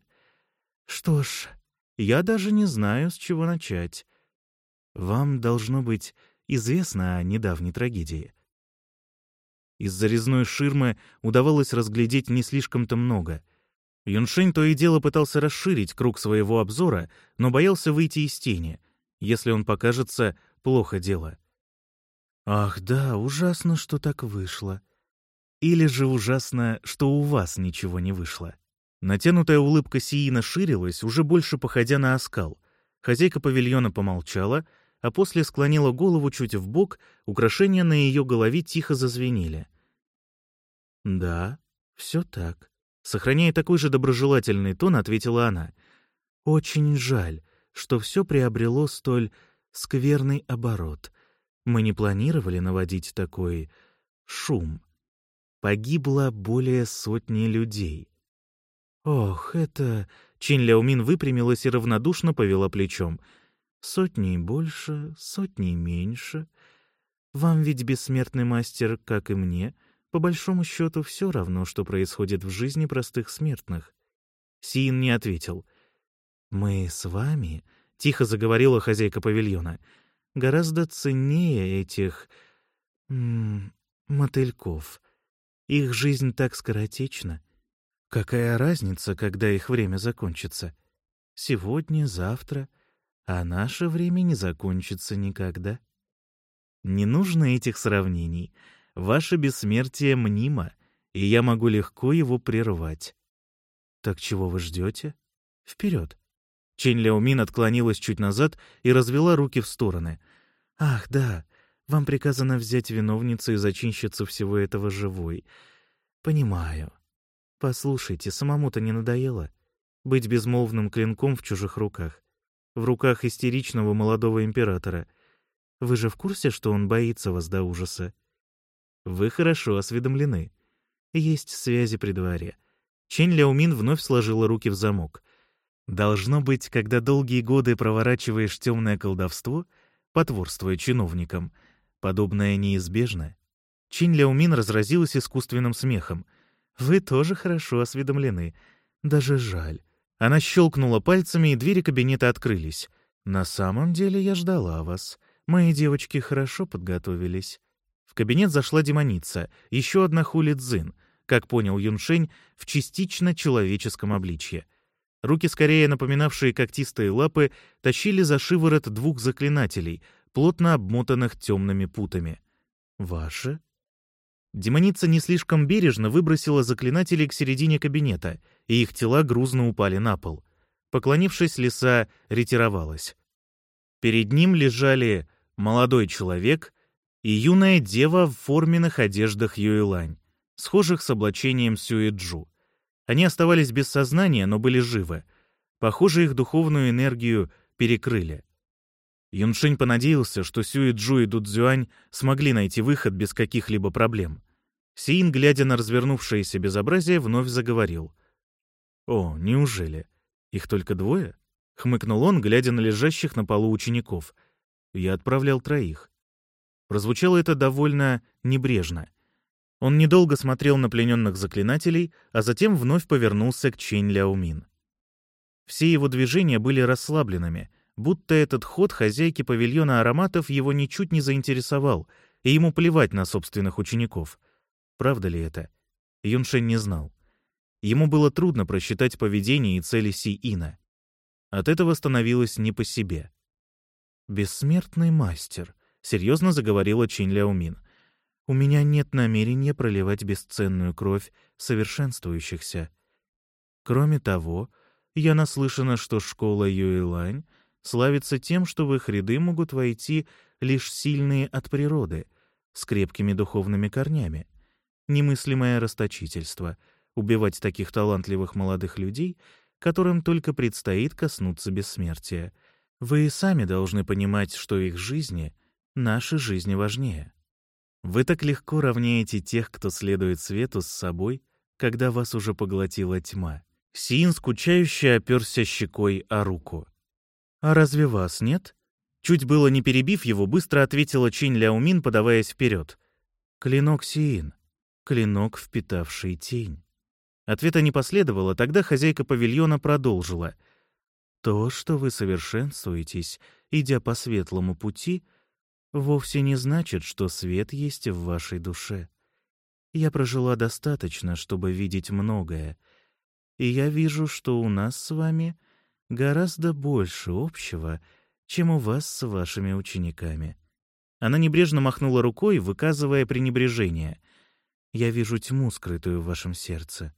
Что ж, я даже не знаю, с чего начать. Вам, должно быть, известно о недавней трагедии». Из-за резной ширмы удавалось разглядеть не слишком-то много. Юншень то и дело пытался расширить круг своего обзора, но боялся выйти из тени. Если он покажется, плохо дело. «Ах да, ужасно, что так вышло. Или же ужасно, что у вас ничего не вышло». Натянутая улыбка Сиина ширилась, уже больше походя на оскал. Хозяйка павильона помолчала, а после склонила голову чуть в бок, украшения на ее голове тихо зазвенели. «Да, все так. Сохраняя такой же доброжелательный тон, ответила она. «Очень жаль, что все приобрело столь скверный оборот. Мы не планировали наводить такой шум. Погибло более сотни людей». «Ох, это...» Чин Ляумин выпрямилась и равнодушно повела плечом. «Сотни больше, сотни меньше. Вам ведь бессмертный мастер, как и мне, — по большому счету, все равно, что происходит в жизни простых смертных. Сиин не ответил. «Мы с вами», — тихо заговорила хозяйка павильона, — «гораздо ценнее этих... М -м, мотыльков. Их жизнь так скоротечна. Какая разница, когда их время закончится? Сегодня, завтра, а наше время не закончится никогда». Не нужно этих сравнений — Ваше бессмертие мнимо, и я могу легко его прервать. Так чего вы ждете? Вперед. Чень Ляомин отклонилась чуть назад и развела руки в стороны. «Ах, да, вам приказано взять виновницу и зачинщицу всего этого живой. Понимаю. Послушайте, самому-то не надоело? Быть безмолвным клинком в чужих руках. В руках истеричного молодого императора. Вы же в курсе, что он боится вас до ужаса? Вы хорошо осведомлены. Есть связи при дворе. Чень Ляумин вновь сложила руки в замок. Должно быть, когда долгие годы проворачиваешь темное колдовство, потворствуя чиновникам, подобное неизбежно. Чинь Ляумин разразилась искусственным смехом. «Вы тоже хорошо осведомлены. Даже жаль». Она щелкнула пальцами, и двери кабинета открылись. «На самом деле я ждала вас. Мои девочки хорошо подготовились. В кабинет зашла демоница, еще одна хули Цзин, как понял Юншень, в частично человеческом обличье. Руки, скорее напоминавшие когтистые лапы, тащили за шиворот двух заклинателей, плотно обмотанных темными путами. «Ваше?» Демоница не слишком бережно выбросила заклинателей к середине кабинета, и их тела грузно упали на пол. Поклонившись, лиса ретировалась. Перед ним лежали молодой человек и юная дева в форменных одеждах Юэлань, схожих с облачением Сюэджу. Они оставались без сознания, но были живы. Похоже, их духовную энергию перекрыли. Юншень понадеялся, что Сюэджу и Дудзюань смогли найти выход без каких-либо проблем. Сиин, глядя на развернувшееся безобразие, вновь заговорил. «О, неужели? Их только двое?» — хмыкнул он, глядя на лежащих на полу учеников. «Я отправлял троих». Прозвучало это довольно небрежно. Он недолго смотрел на плененных заклинателей, а затем вновь повернулся к Чэнь Ляомин. Все его движения были расслабленными — будто этот ход хозяйки павильона ароматов его ничуть не заинтересовал, и ему плевать на собственных учеников. Правда ли это? Юншень не знал. Ему было трудно просчитать поведение и цели Си-Ина. От этого становилось не по себе. «Бессмертный мастер», — серьезно заговорила Чин Ляомин. «У меня нет намерения проливать бесценную кровь совершенствующихся. Кроме того, я наслышана, что школа Юэлань — славится тем, что в их ряды могут войти лишь сильные от природы, с крепкими духовными корнями. Немыслимое расточительство — убивать таких талантливых молодых людей, которым только предстоит коснуться бессмертия. Вы и сами должны понимать, что их жизни, наши жизни важнее. Вы так легко равняете тех, кто следует свету с собой, когда вас уже поглотила тьма. Сиин скучающе оперся щекой о руку. «А разве вас нет?» Чуть было не перебив его, быстро ответила Чинь Ляумин, подаваясь вперед. «Клинок Сиин. Клинок, впитавший тень». Ответа не последовало, тогда хозяйка павильона продолжила. «То, что вы совершенствуетесь, идя по светлому пути, вовсе не значит, что свет есть в вашей душе. Я прожила достаточно, чтобы видеть многое, и я вижу, что у нас с вами — гораздо больше общего, чем у вас с вашими учениками. Она небрежно махнула рукой, выказывая пренебрежение. «Я вижу тьму, скрытую в вашем сердце».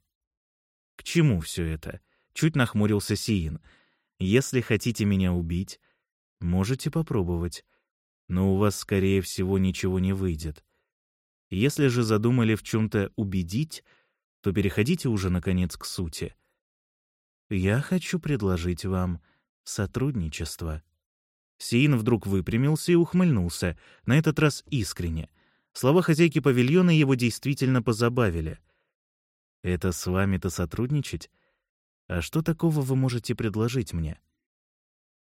«К чему все это?» — чуть нахмурился Сиин. «Если хотите меня убить, можете попробовать, но у вас, скорее всего, ничего не выйдет. Если же задумали в чем-то убедить, то переходите уже, наконец, к сути. Я хочу предложить вам сотрудничество». Сиин вдруг выпрямился и ухмыльнулся, на этот раз искренне. Слова хозяйки павильона его действительно позабавили. «Это с вами-то сотрудничать? А что такого вы можете предложить мне?»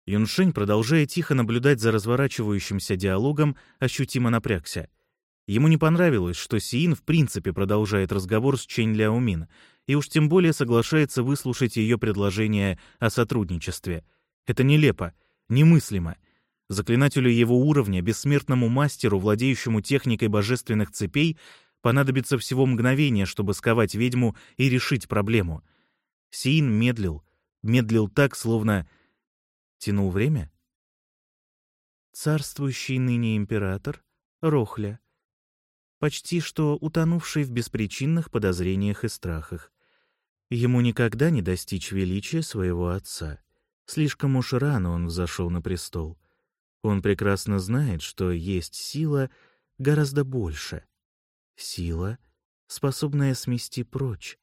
Юншень, продолжая тихо наблюдать за разворачивающимся диалогом, ощутимо напрягся. Ему не понравилось, что Сиин в принципе продолжает разговор с Чэнь Ляомин, и уж тем более соглашается выслушать ее предложение о сотрудничестве. Это нелепо, немыслимо. Заклинателю его уровня, бессмертному мастеру, владеющему техникой божественных цепей, понадобится всего мгновение, чтобы сковать ведьму и решить проблему. Сиин медлил, медлил так, словно... Тянул время? Царствующий ныне император — Рохля почти что утонувший в беспричинных подозрениях и страхах. Ему никогда не достичь величия своего отца. Слишком уж рано он взошел на престол. Он прекрасно знает, что есть сила гораздо больше. Сила, способная смести прочь.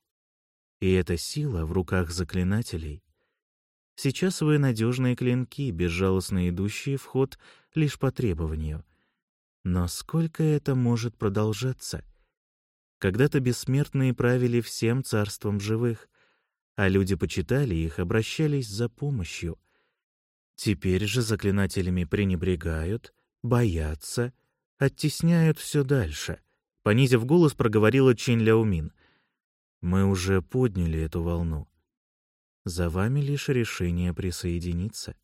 И эта сила в руках заклинателей. Сейчас вы надежные клинки, безжалостно идущие в ход лишь по требованию — но сколько это может продолжаться? Когда-то бессмертные правили всем царством живых, а люди почитали их, обращались за помощью. Теперь же заклинателями пренебрегают, боятся, оттесняют все дальше. Понизив голос, проговорила Чин Ляумин. «Мы уже подняли эту волну. За вами лишь решение присоединиться.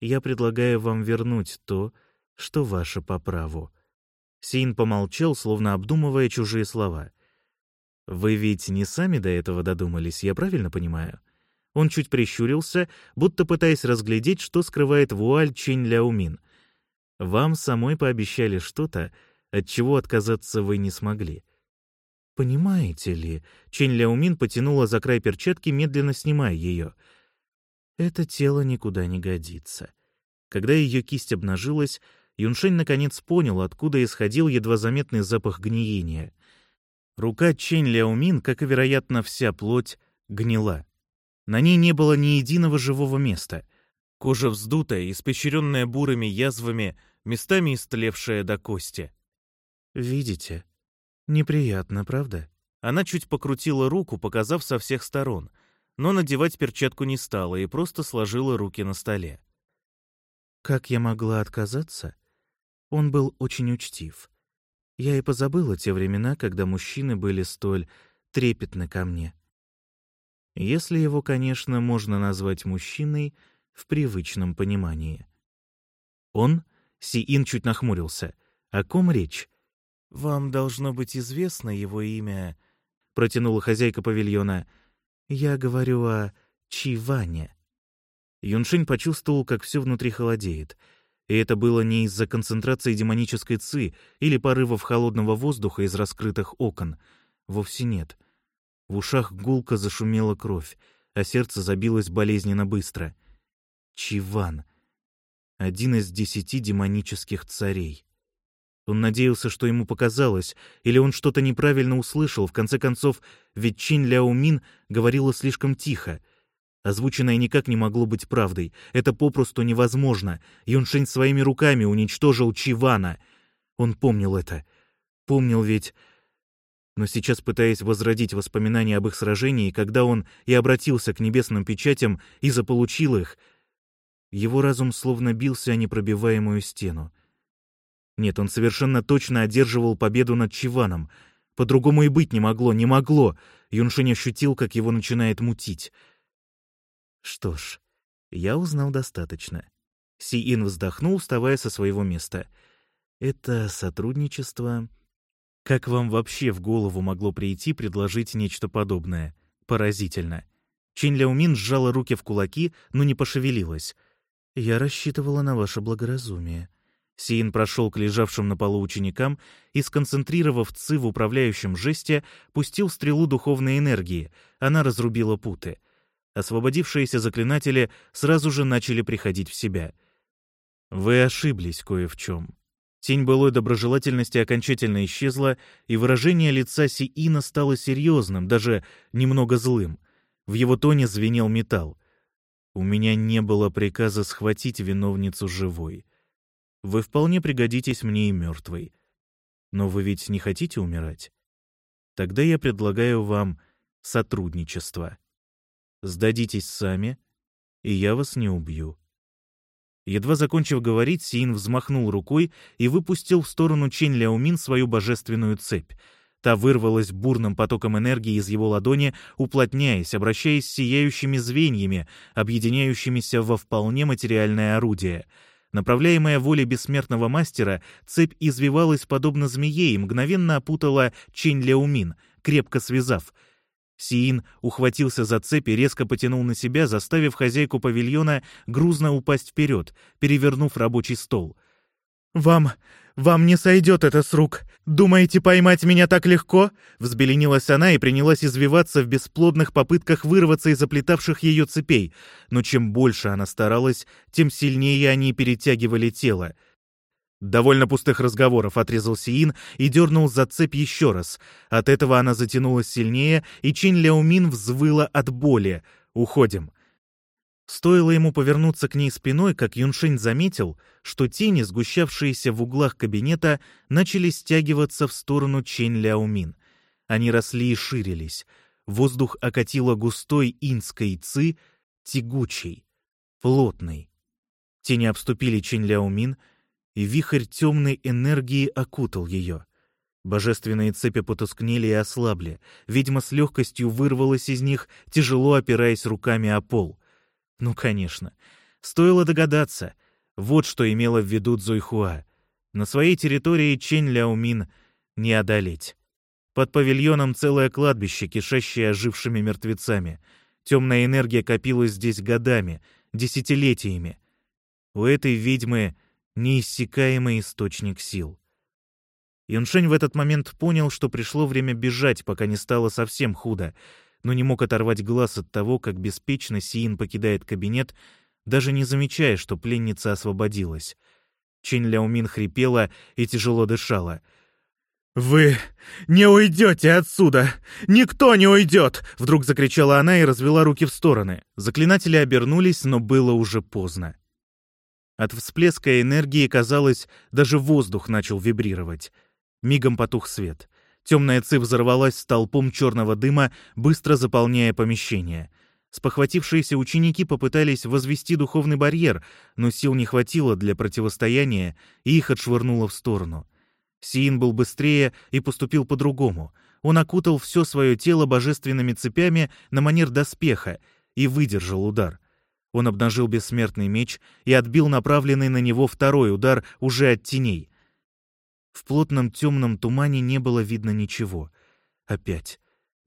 Я предлагаю вам вернуть то, что ваше по праву. Син помолчал, словно обдумывая чужие слова. «Вы ведь не сами до этого додумались, я правильно понимаю?» Он чуть прищурился, будто пытаясь разглядеть, что скрывает вуаль Чень Ляумин. «Вам самой пообещали что-то, от чего отказаться вы не смогли». «Понимаете ли...» — Чень Ляумин потянула за край перчатки, медленно снимая ее. «Это тело никуда не годится». Когда ее кисть обнажилась, Юншень наконец понял, откуда исходил едва заметный запах гниения. Рука Чень Ляомин, как и, вероятно, вся плоть, гнила. На ней не было ни единого живого места. Кожа вздутая, испещренная бурыми язвами, местами истлевшая до кости. «Видите? Неприятно, правда?» Она чуть покрутила руку, показав со всех сторон, но надевать перчатку не стала и просто сложила руки на столе. «Как я могла отказаться?» Он был очень учтив. Я и позабыла те времена, когда мужчины были столь трепетны ко мне. Если его, конечно, можно назвать мужчиной в привычном понимании. Он, Сиин чуть нахмурился. О ком речь? «Вам должно быть известно его имя», — протянула хозяйка павильона. «Я говорю о Чиване». Юншинь почувствовал, как все внутри холодеет — и это было не из-за концентрации демонической ци или порывов холодного воздуха из раскрытых окон. Вовсе нет. В ушах гулко зашумела кровь, а сердце забилось болезненно быстро. Чиван. Один из десяти демонических царей. Он надеялся, что ему показалось, или он что-то неправильно услышал. В конце концов, ведь Чин Ляо Мин говорила слишком тихо — Озвученное никак не могло быть правдой. Это попросту невозможно. Юншень своими руками уничтожил Чивана. Он помнил это. Помнил ведь... Но сейчас, пытаясь возродить воспоминания об их сражении, когда он и обратился к небесным печатям и заполучил их, его разум словно бился о непробиваемую стену. Нет, он совершенно точно одерживал победу над Чиваном. По-другому и быть не могло, не могло. Юншень ощутил, как его начинает мутить — что ж, я узнал достаточно. Сиин вздохнул, вставая со своего места. Это сотрудничество... Как вам вообще в голову могло прийти предложить нечто подобное? Поразительно. Чин Ляумин сжала руки в кулаки, но не пошевелилась. «Я рассчитывала на ваше благоразумие». Сиин прошел к лежавшим на полу ученикам и, сконцентрировав ци в управляющем жесте, пустил стрелу духовной энергии. Она разрубила путы освободившиеся заклинатели сразу же начали приходить в себя. Вы ошиблись кое в чем. Тень былой доброжелательности окончательно исчезла, и выражение лица Сиина стало серьезным, даже немного злым. В его тоне звенел металл. «У меня не было приказа схватить виновницу живой. Вы вполне пригодитесь мне и мертвой. Но вы ведь не хотите умирать? Тогда я предлагаю вам сотрудничество». Сдадитесь сами, и я вас не убью». Едва закончив говорить, Сиин взмахнул рукой и выпустил в сторону Чень Ляомин свою божественную цепь. Та вырвалась бурным потоком энергии из его ладони, уплотняясь, обращаясь с сияющими звеньями, объединяющимися во вполне материальное орудие. Направляемая волей бессмертного мастера, цепь извивалась подобно змее и мгновенно опутала Чень Ляумин, крепко связав — Сиин ухватился за цепь и резко потянул на себя, заставив хозяйку павильона грузно упасть вперед, перевернув рабочий стол. «Вам... вам не сойдет это с рук! Думаете поймать меня так легко?» Взбеленилась она и принялась извиваться в бесплодных попытках вырваться из заплетавших ее цепей. Но чем больше она старалась, тем сильнее они перетягивали тело — «Довольно пустых разговоров», — отрезал Сиин и дернул за цепь еще раз. От этого она затянулась сильнее, и Чин Ляомин взвыла от боли. «Уходим». Стоило ему повернуться к ней спиной, как Юншень заметил, что тени, сгущавшиеся в углах кабинета, начали стягиваться в сторону Чень Ляомин. Они росли и ширились. Воздух окатило густой инской ци, тягучей, плотной. Тени обступили Чень Ляомин — и вихрь темной энергии окутал ее. Божественные цепи потускнели и ослабли. Ведьма с легкостью вырвалась из них, тяжело опираясь руками о пол. Ну, конечно. Стоило догадаться. Вот что имела в виду Цзуйхуа. На своей территории Чень Ляомин не одолеть. Под павильоном целое кладбище, кишащее ожившими мертвецами. Темная энергия копилась здесь годами, десятилетиями. У этой ведьмы неиссякаемый источник сил. Юншень в этот момент понял, что пришло время бежать, пока не стало совсем худо, но не мог оторвать глаз от того, как беспечно Сиин покидает кабинет, даже не замечая, что пленница освободилась. Чень Ляомин хрипела и тяжело дышала. «Вы не уйдете отсюда! Никто не уйдет!» Вдруг закричала она и развела руки в стороны. Заклинатели обернулись, но было уже поздно. От всплеска энергии, казалось, даже воздух начал вибрировать. Мигом потух свет. Темная ци взорвалась столпом черного дыма, быстро заполняя помещение. Спохватившиеся ученики попытались возвести духовный барьер, но сил не хватило для противостояния, и их отшвырнуло в сторону. Сиин был быстрее и поступил по-другому. Он окутал все свое тело божественными цепями на манер доспеха и выдержал удар. Он обнажил бессмертный меч и отбил направленный на него второй удар уже от теней. В плотном темном тумане не было видно ничего. Опять.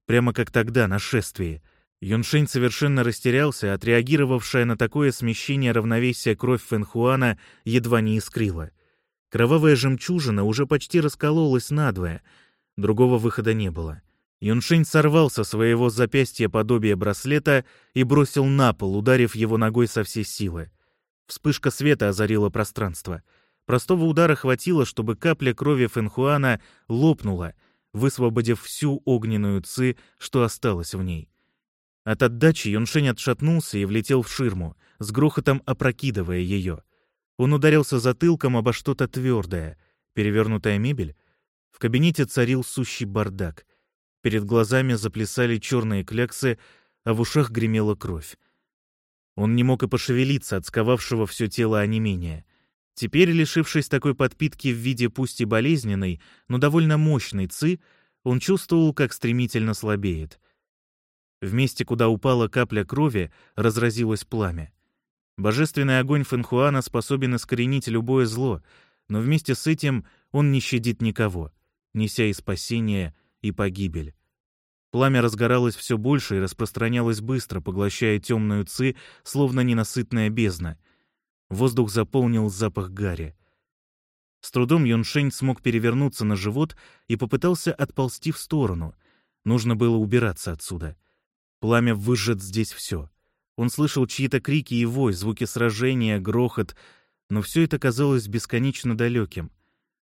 Прямо как тогда, на шествии — Юншень совершенно растерялся, отреагировавшая на такое смещение равновесия кровь Фэнхуана едва не искрила. Кровавая жемчужина уже почти раскололась надвое. Другого выхода не было. Юншень сорвал со своего запястья подобие браслета и бросил на пол, ударив его ногой со всей силы. Вспышка света озарила пространство. Простого удара хватило, чтобы капля крови Фэнхуана лопнула, высвободив всю огненную ци, что осталось в ней. От отдачи Юншень отшатнулся и влетел в ширму, с грохотом опрокидывая ее. Он ударился затылком обо что-то твердое. Перевернутая мебель? В кабинете царил сущий бардак. Перед глазами заплясали черные кляксы, а в ушах гремела кровь. Он не мог и пошевелиться от сковавшего все тело онемения. Теперь, лишившись такой подпитки в виде пусть и болезненной, но довольно мощной ци, он чувствовал, как стремительно слабеет. В месте, куда упала капля крови, разразилось пламя. Божественный огонь Фэнхуана способен искоренить любое зло, но вместе с этим он не щадит никого, неся и спасение, и погибель. Пламя разгоралось все больше и распространялось быстро, поглощая темную ци, словно ненасытная бездна. Воздух заполнил запах гари. С трудом Юншень смог перевернуться на живот и попытался отползти в сторону. Нужно было убираться отсюда. Пламя выжжет здесь все. Он слышал чьи-то крики и вой, звуки сражения, грохот, но все это казалось бесконечно далеким.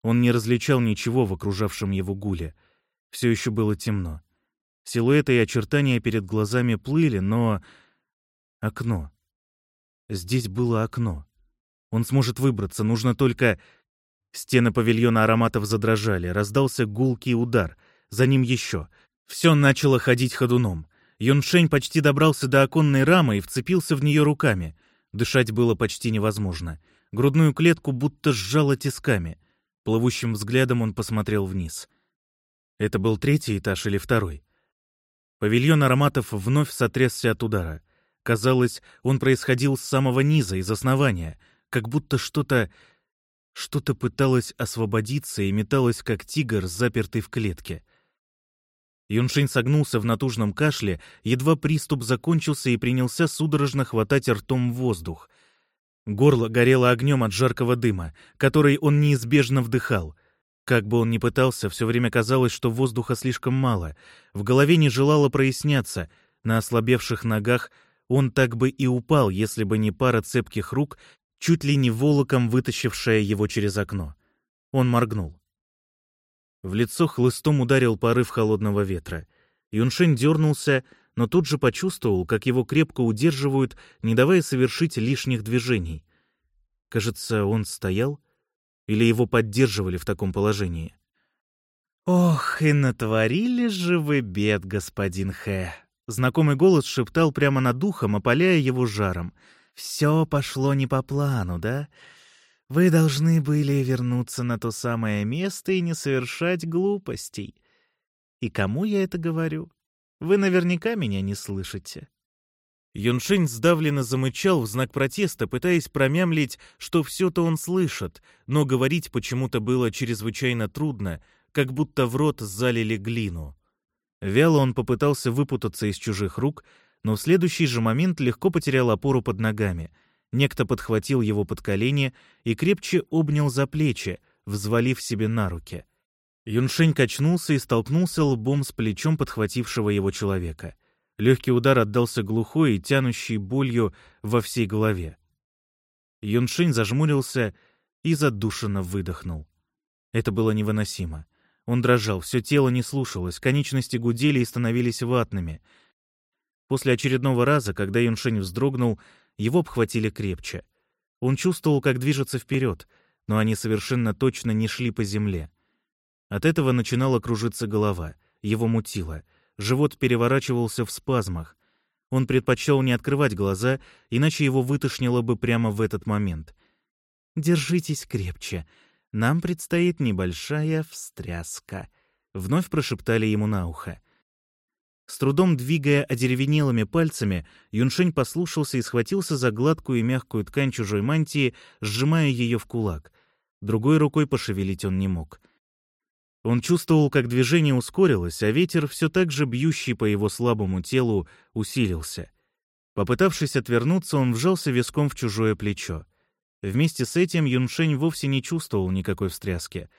Он не различал ничего в окружавшем его гуле. Все еще было темно. Силуэты и очертания перед глазами плыли, но... Окно. Здесь было окно. Он сможет выбраться, нужно только... Стены павильона ароматов задрожали, раздался гулкий удар. За ним еще. Все начало ходить ходуном. Юншень почти добрался до оконной рамы и вцепился в нее руками. Дышать было почти невозможно. Грудную клетку будто сжало тисками. Плывущим взглядом он посмотрел вниз. Это был третий этаж или второй? Павильон ароматов вновь сотрясся от удара. Казалось, он происходил с самого низа, из основания, как будто что-то... Что-то пыталось освободиться и металось, как тигр, запертый в клетке. Юншень согнулся в натужном кашле, едва приступ закончился и принялся судорожно хватать ртом воздух. Горло горело огнем от жаркого дыма, который он неизбежно вдыхал. Как бы он ни пытался, все время казалось, что воздуха слишком мало. В голове не желало проясняться. На ослабевших ногах он так бы и упал, если бы не пара цепких рук, чуть ли не волоком вытащившая его через окно. Он моргнул. В лицо хлыстом ударил порыв холодного ветра. Юншень дернулся, но тут же почувствовал, как его крепко удерживают, не давая совершить лишних движений. Кажется, он стоял? Или его поддерживали в таком положении? «Ох, и натворили же вы бед, господин Хэ!» Знакомый голос шептал прямо над духом, опаляя его жаром. «Все пошло не по плану, да? Вы должны были вернуться на то самое место и не совершать глупостей. И кому я это говорю? Вы наверняка меня не слышите. Юншень сдавленно замычал в знак протеста, пытаясь промямлить, что все-то он слышит, но говорить почему-то было чрезвычайно трудно, как будто в рот залили глину. Вяло он попытался выпутаться из чужих рук, но в следующий же момент легко потерял опору под ногами. Некто подхватил его под колени и крепче обнял за плечи, взвалив себе на руки. Юншень качнулся и столкнулся лбом с плечом подхватившего его человека — Легкий удар отдался глухой и тянущей болью во всей голове. Юншинь зажмурился и задушенно выдохнул. Это было невыносимо. Он дрожал, все тело не слушалось, конечности гудели и становились ватными. После очередного раза, когда Юншень вздрогнул, его обхватили крепче. Он чувствовал, как движется вперед, но они совершенно точно не шли по земле. От этого начинала кружиться голова, его мутило — живот переворачивался в спазмах. Он предпочел не открывать глаза, иначе его вытошнило бы прямо в этот момент. «Держитесь крепче. Нам предстоит небольшая встряска», — вновь прошептали ему на ухо. С трудом двигая одеревенелыми пальцами, Юншень послушался и схватился за гладкую и мягкую ткань чужой мантии, сжимая ее в кулак. Другой рукой пошевелить он не мог — он чувствовал, как движение ускорилось, а ветер, все так же бьющий по его слабому телу, усилился. Попытавшись отвернуться, он вжался виском в чужое плечо. Вместе с этим Юншень вовсе не чувствовал никакой встряски,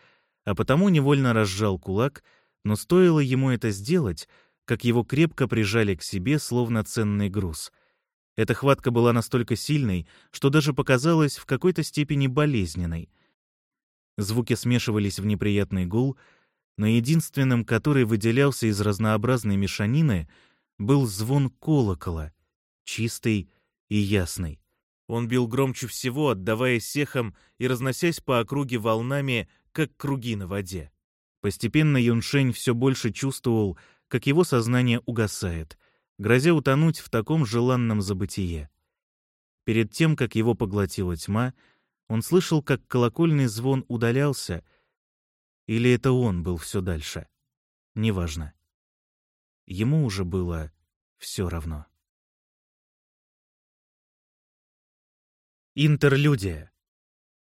а потому невольно разжал кулак, но стоило ему это сделать, как его крепко прижали к себе, словно ценный груз. Эта хватка была настолько сильной, что даже показалась в какой-то степени болезненной. Звуки смешивались в неприятный гул — но единственным, который выделялся из разнообразной мешанины, был звон колокола, чистый и ясный. Он бил громче всего, отдаваясь эхом и разносясь по округе волнами, как круги на воде. Постепенно Юншень все больше чувствовал, как его сознание угасает, грозя утонуть в таком желанном забытие. Перед тем, как его поглотила тьма, он слышал, как колокольный звон удалялся — или это он был все дальше? Неважно. Ему уже было все равно. Интерлюдия.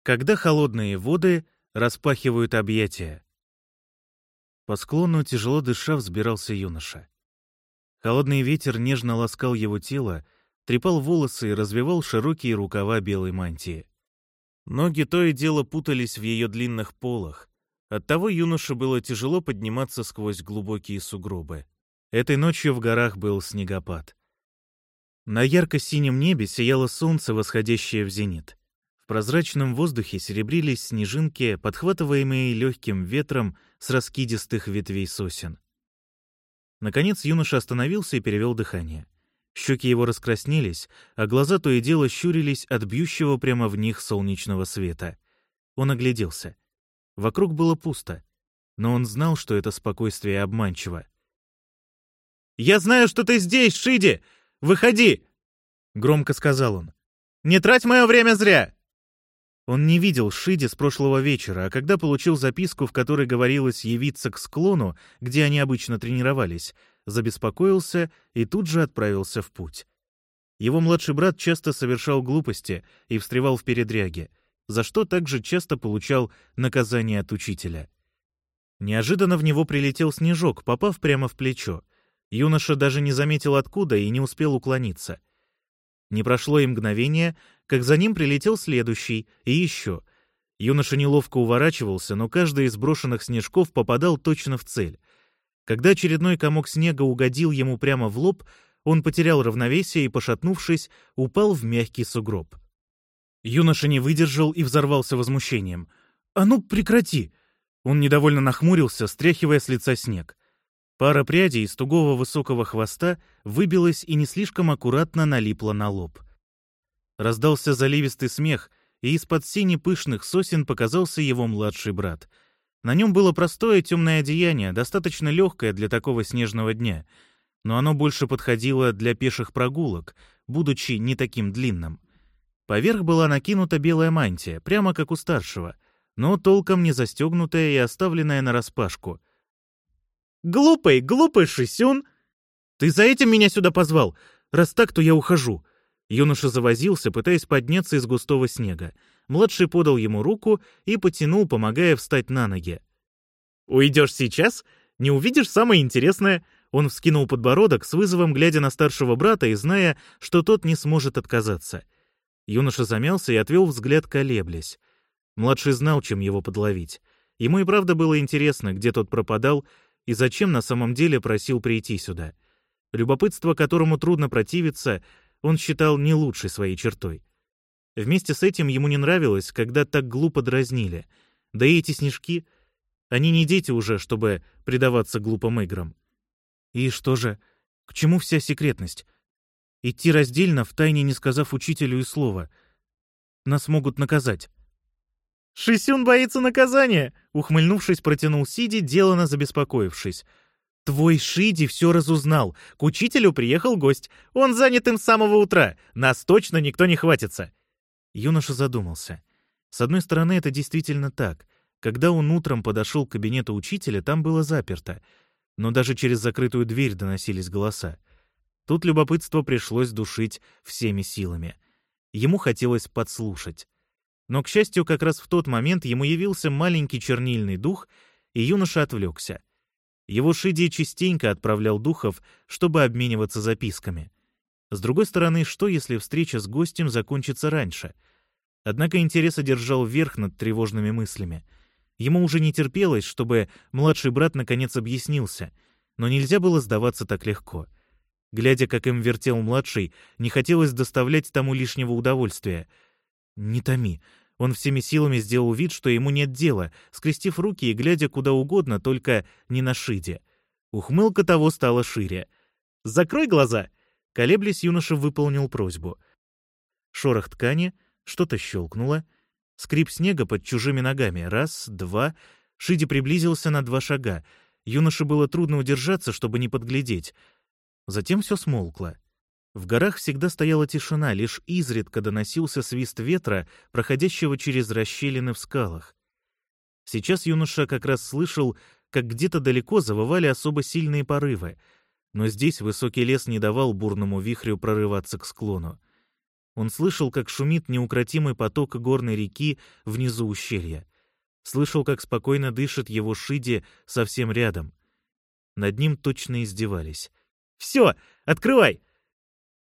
Когда холодные воды распахивают объятия. По склону, тяжело дыша, взбирался юноша. Холодный ветер нежно ласкал его тело, трепал волосы и развивал широкие рукава белой мантии. Ноги то и дело путались в ее длинных полах, Оттого юноше было тяжело подниматься сквозь глубокие сугробы. Этой ночью в горах был снегопад. На ярко-синем небе сияло солнце, восходящее в зенит. В прозрачном воздухе серебрились снежинки, подхватываемые легким ветром с раскидистых ветвей сосен. Наконец юноша остановился и перевел дыхание. Щеки его раскраснелись, а глаза то и дело щурились от бьющего прямо в них солнечного света. Он огляделся. Вокруг было пусто, но он знал, что это спокойствие обманчиво. «Я знаю, что ты здесь, Шиди! Выходи!» — громко сказал он. «Не трать мое время зря!» Он не видел Шиди с прошлого вечера, а когда получил записку, в которой говорилось явиться к склону, где они обычно тренировались, забеспокоился и тут же отправился в путь. Его младший брат часто совершал глупости и встревал в передряге — за что также часто получал наказание от учителя. Неожиданно в него прилетел снежок, попав прямо в плечо. Юноша даже не заметил откуда и не успел уклониться. Не прошло и мгновение, как за ним прилетел следующий, и еще. Юноша неловко уворачивался, но каждый из брошенных снежков попадал точно в цель. Когда очередной комок снега угодил ему прямо в лоб, он потерял равновесие и, пошатнувшись, упал в мягкий сугроб. Юноша не выдержал и взорвался возмущением. «А ну, прекрати!» Он недовольно нахмурился, стряхивая с лица снег. Пара прядей из тугого высокого хвоста выбилась и не слишком аккуратно налипла на лоб. Раздался заливистый смех, и из-под сини пышных сосен показался его младший брат. На нем было простое темное одеяние, достаточно легкое для такого снежного дня, но оно больше подходило для пеших прогулок, будучи не таким длинным. Поверх была накинута белая мантия, прямо как у старшего, но толком не застегнутая и оставленная нараспашку. «Глупый, глупый Шисюн! Ты за этим меня сюда позвал? Раз так, то я ухожу». Юноша завозился, пытаясь подняться из густого снега. Младший подал ему руку и потянул, помогая встать на ноги. «Уйдешь сейчас? Не увидишь самое интересное?» Он вскинул подбородок с вызовом, глядя на старшего брата и зная, что тот не сможет отказаться. Юноша замялся и отвел взгляд, колеблясь. Младший знал, чем его подловить. Ему и правда было интересно, где тот пропадал и зачем на самом деле просил прийти сюда. Любопытство, которому трудно противиться, он считал не лучшей своей чертой. Вместе с этим ему не нравилось, когда так глупо дразнили. Да и эти снежки, они не дети уже, чтобы предаваться глупым играм. И что же, к чему вся секретность? Идти раздельно, втайне не сказав учителю и слова. Нас могут наказать. «Шисюн боится наказания!» — ухмыльнувшись, протянул Сиди, делано забеспокоившись. «Твой Шиди все разузнал. К учителю приехал гость. Он занят им с самого утра. Нас точно никто не хватится». Юноша задумался. С одной стороны, это действительно так. Когда он утром подошел к кабинету учителя, там было заперто. Но даже через закрытую дверь доносились голоса. Тут любопытство пришлось душить всеми силами. Ему хотелось подслушать. Но, к счастью, как раз в тот момент ему явился маленький чернильный дух, и юноша отвлекся. Его Шиди частенько отправлял духов, чтобы обмениваться записками. С другой стороны, что если встреча с гостем закончится раньше? Однако интерес одержал верх над тревожными мыслями. Ему уже не терпелось, чтобы младший брат наконец объяснился, но нельзя было сдаваться так легко. Глядя, как им вертел младший, не хотелось доставлять тому лишнего удовольствия — «Не томи». Он всеми силами сделал вид, что ему нет дела, скрестив руки и глядя куда угодно, только не на Шиде. Ухмылка того стала шире. «Закрой глаза!» Колеблясь, юноша выполнил просьбу. Шорох ткани, что-то щелкнуло. Скрип снега под чужими ногами. Раз, два. Шиди приблизился на два шага. Юноше было трудно удержаться, чтобы не подглядеть. Затем все смолкло. В горах всегда стояла тишина, лишь изредка доносился свист ветра, проходящего через расщелины в скалах. Сейчас юноша как раз слышал, как где-то далеко завывали особо сильные порывы, но здесь высокий лес не давал бурному вихрю прорываться к склону. Он слышал, как шумит неукротимый поток горной реки внизу ущелья. Слышал, как спокойно дышит его Шиди совсем рядом. Над ним точно издевались. «Все! Открывай!»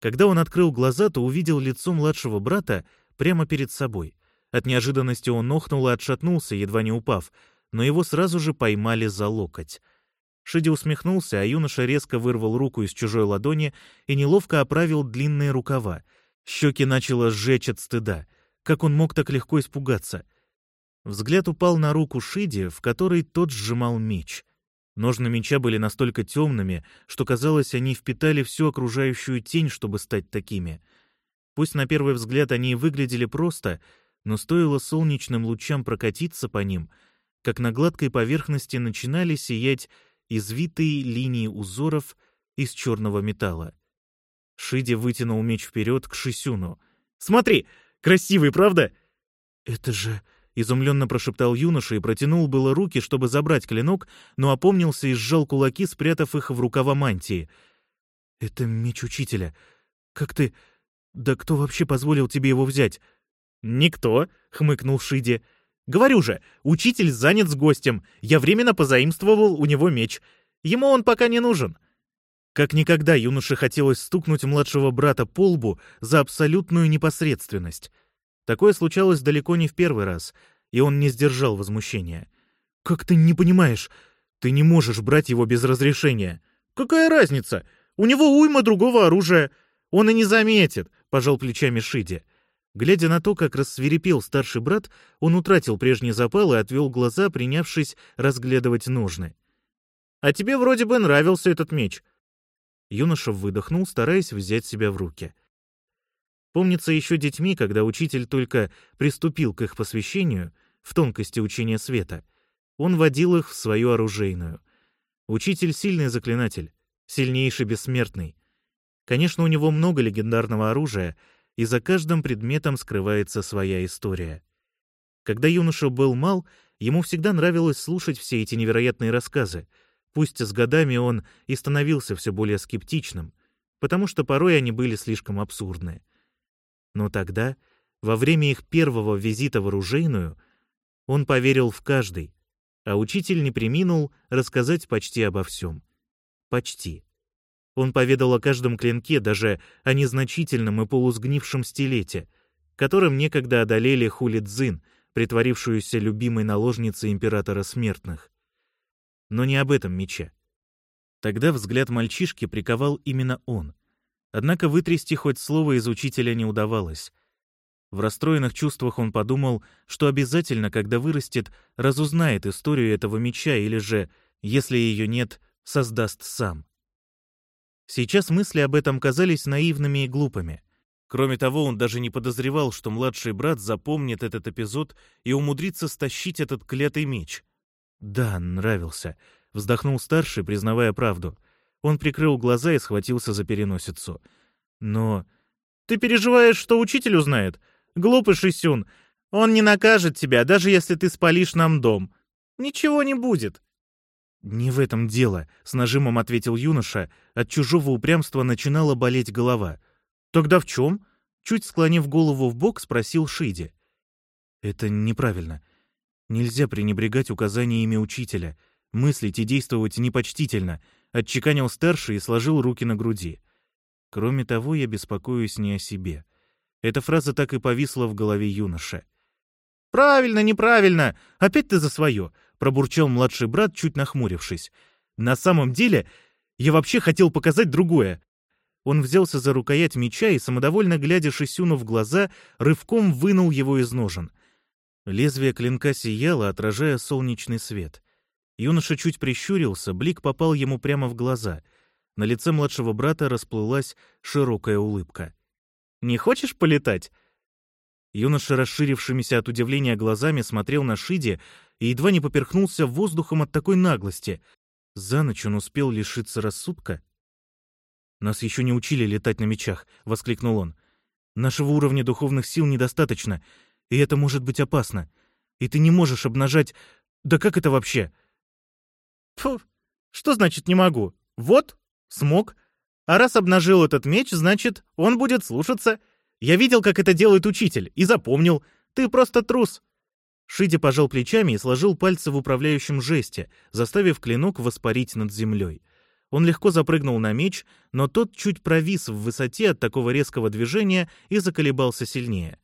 Когда он открыл глаза, то увидел лицо младшего брата прямо перед собой. От неожиданности он охнул и отшатнулся, едва не упав, но его сразу же поймали за локоть. Шиди усмехнулся, а юноша резко вырвал руку из чужой ладони и неловко оправил длинные рукава. Щеки начало сжечь от стыда. Как он мог так легко испугаться? Взгляд упал на руку Шиди, в которой тот сжимал меч — Ножны меча были настолько темными, что, казалось, они впитали всю окружающую тень, чтобы стать такими. Пусть на первый взгляд они и выглядели просто, но стоило солнечным лучам прокатиться по ним, как на гладкой поверхности начинали сиять извитые линии узоров из черного металла. Шиди вытянул меч вперед к Шисюну. «Смотри! Красивый, правда?» «Это же...» Изумленно прошептал юноша и протянул было руки, чтобы забрать клинок, но опомнился и сжал кулаки, спрятав их в рукава мантии. «Это меч учителя. Как ты... Да кто вообще позволил тебе его взять?» «Никто», — хмыкнул Шиди. «Говорю же, учитель занят с гостем. Я временно позаимствовал у него меч. Ему он пока не нужен». Как никогда юноше хотелось стукнуть младшего брата по лбу за абсолютную непосредственность — Такое случалось далеко не в первый раз, и он не сдержал возмущения. «Как ты не понимаешь? Ты не можешь брать его без разрешения». «Какая разница? У него уйма другого оружия. Он и не заметит», — пожал плечами Шиди. Глядя на то, как рассверепел старший брат, он утратил прежний запал и отвел глаза, принявшись разглядывать ножны. «А тебе вроде бы нравился этот меч». Юноша выдохнул, стараясь взять себя в руки. — Помнится еще детьми, когда учитель только приступил к их посвящению в тонкости учения света, он водил их в свою оружейную. Учитель — сильный заклинатель, сильнейший бессмертный. Конечно, у него много легендарного оружия, и за каждым предметом скрывается своя история. Когда юноша был мал, ему всегда нравилось слушать все эти невероятные рассказы. Пусть с годами он и становился все более скептичным, потому что порой они были слишком абсурдны. Но тогда, во время их первого визита в оружейную, он поверил в каждый, а учитель не приминул рассказать почти обо всем. Почти. Он поведал о каждом клинке, даже о незначительном и полусгнившем стилете, которым некогда одолели Хули Цзин, притворившуюся любимой наложницей императора смертных. Но не об этом мече. Тогда взгляд мальчишки приковал именно он. Однако вытрясти хоть слово из учителя не удавалось. В расстроенных чувствах он подумал, что обязательно, когда вырастет, разузнает историю этого меча или же, если ее нет, создаст сам. Сейчас мысли об этом казались наивными и глупыми. Кроме того, он даже не подозревал, что младший брат запомнит этот эпизод и умудрится стащить этот клятый меч. Да, нравился. Вздохнул старший, признавая правду. Он прикрыл глаза и схватился за переносицу. Но... «Ты переживаешь, что учитель узнает? Глупый Шисюн. Он не накажет тебя, даже если ты спалишь нам дом. Ничего не будет». «Не в этом дело», — с нажимом ответил юноша. От чужого упрямства начинала болеть голова. «Тогда в чем?» — чуть склонив голову в бок, спросил Шиди. «Это неправильно. Нельзя пренебрегать указаниями учителя, мыслить и действовать непочтительно», — отчеканил старший и сложил руки на груди. «Кроме того, я беспокоюсь не о себе». Эта фраза так и повисла в голове юноши. «Правильно, неправильно! Опять ты за свое!» — пробурчал младший брат, чуть нахмурившись. «На самом деле, я вообще хотел показать другое. Он взялся за рукоять меча и, самодовольно глядя Шисюну в глаза, рывком вынул его из ножен. Лезвие клинка сияло, отражая солнечный свет. Юноша чуть прищурился, блик попал ему прямо в глаза. На лице младшего брата расплылась широкая улыбка. «Не хочешь полетать?» Юноша, расширившимися от удивления глазами, смотрел на Шиди и едва не поперхнулся воздухом от такой наглости. За ночь он успел лишиться рассудка. «Нас еще не учили летать на мечах», — воскликнул он. «Нашего уровня духовных сил недостаточно, и это может быть опасно. И ты не можешь обнажать... Да как это вообще?» «Фу, что значит «не могу»? Вот, смог. А раз обнажил этот меч, значит, он будет слушаться. Я видел, как это делает учитель, и запомнил. Ты просто трус». Шиди пожал плечами и сложил пальцы в управляющем жесте, заставив клинок воспарить над землей. Он легко запрыгнул на меч, но тот чуть провис в высоте от такого резкого движения и заколебался сильнее.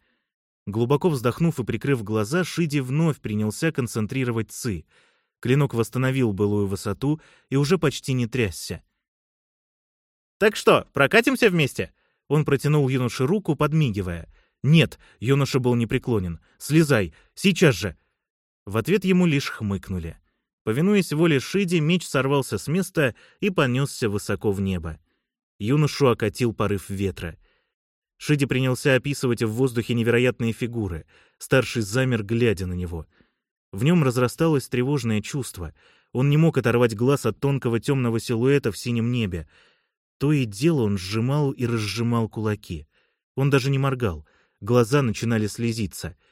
Глубоко вздохнув и прикрыв глаза, Шиди вновь принялся концентрировать ци. Клинок восстановил былую высоту и уже почти не трясся. «Так что, прокатимся вместе?» Он протянул юноше руку, подмигивая. «Нет», — юноша был непреклонен. «Слезай! Сейчас же!» В ответ ему лишь хмыкнули. Повинуясь воле Шиди, меч сорвался с места и понесся высоко в небо. Юношу окатил порыв ветра. Шиди принялся описывать в воздухе невероятные фигуры. Старший замер, глядя на него. В нем разрасталось тревожное чувство. Он не мог оторвать глаз от тонкого темного силуэта в синем небе. То и дело он сжимал и разжимал кулаки. Он даже не моргал. Глаза начинали слезиться —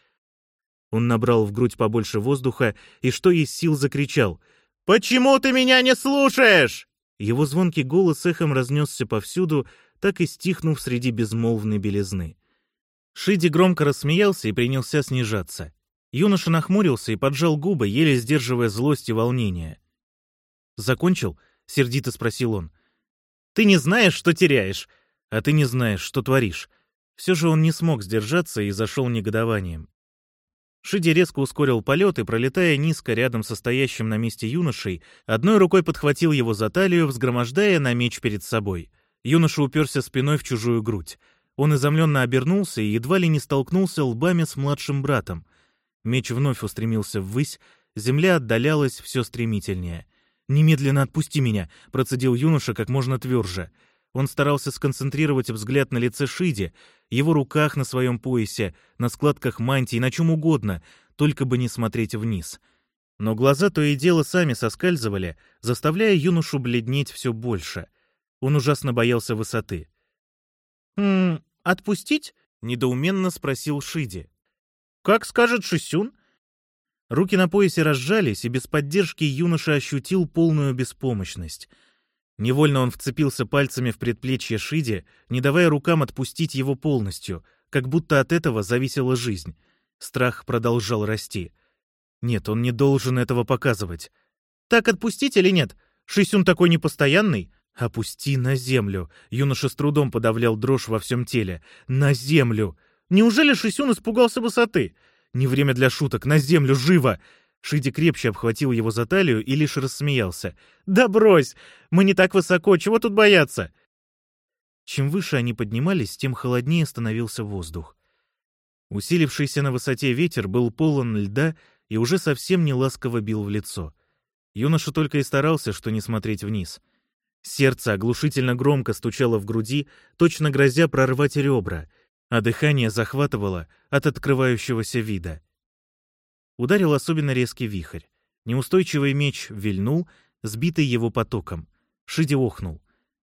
он набрал в грудь побольше воздуха и что есть сил закричал. «Почему ты меня не слушаешь?» Его звонкий голос эхом разнесся повсюду, так и стихнув среди безмолвной белизны. Шиди громко рассмеялся и принялся снижаться. Юноша нахмурился и поджал губы, еле сдерживая злость и волнение. «Закончил?» — сердито спросил он. «Ты не знаешь, что теряешь, а ты не знаешь, что творишь». Все же он не смог сдержаться и зашел негодованием. Шиди резко ускорил полет и, пролетая низко рядом со стоящим на месте юношей, одной рукой подхватил его за талию, взгромождая на меч перед собой. Юноша уперся спиной в чужую грудь. Он изомленно обернулся и едва ли не столкнулся лбами с младшим братом. Меч вновь устремился ввысь, земля отдалялась все стремительнее. «Немедленно отпусти меня!» — процедил юноша как можно тверже — он старался сконцентрировать взгляд на лице Шиди, его руках на своем поясе, на складках мантии, на чем угодно, только бы не смотреть вниз. Но глаза то и дело сами соскальзывали, заставляя юношу бледнеть все больше. Он ужасно боялся высоты. «Хм, отпустить?» — недоуменно спросил Шиди. «Как скажет Шисюн?» Руки на поясе разжались, и без поддержки юноша ощутил полную беспомощность — Невольно он вцепился пальцами в предплечье Шиди, не давая рукам отпустить его полностью, как будто от этого зависела жизнь. Страх продолжал расти. Нет, он не должен этого показывать. «Так отпустить или нет? Шисюн такой непостоянный?» «Опусти на землю!» Юноша с трудом подавлял дрожь во всем теле. «На землю!» «Неужели Шисюн испугался высоты?» «Не время для шуток! На землю! Живо!» Шиди крепче обхватил его за талию и лишь рассмеялся. «Да брось! Мы не так высоко, чего тут бояться?» Чем выше они поднимались, тем холоднее становился воздух. Усилившийся на высоте ветер был полон льда и уже совсем не ласково бил в лицо. Юноша только и старался, что не смотреть вниз. Сердце оглушительно громко стучало в груди, точно грозя прорвать ребра, а дыхание захватывало от открывающегося вида. Ударил особенно резкий вихрь. Неустойчивый меч вильнул, сбитый его потоком. Шиди охнул.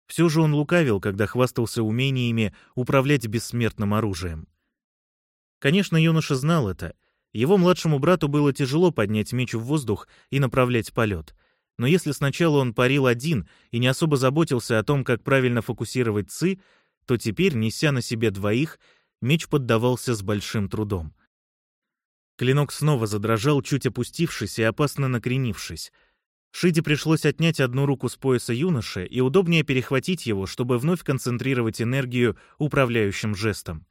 Все же он лукавил, когда хвастался умениями управлять бессмертным оружием. Конечно, юноша знал это. Его младшему брату было тяжело поднять меч в воздух и направлять полет. Но если сначала он парил один и не особо заботился о том, как правильно фокусировать ци, то теперь, неся на себе двоих, меч поддавался с большим трудом. Клинок снова задрожал, чуть опустившись и опасно накренившись. Шиде пришлось отнять одну руку с пояса юноши и удобнее перехватить его, чтобы вновь концентрировать энергию управляющим жестом.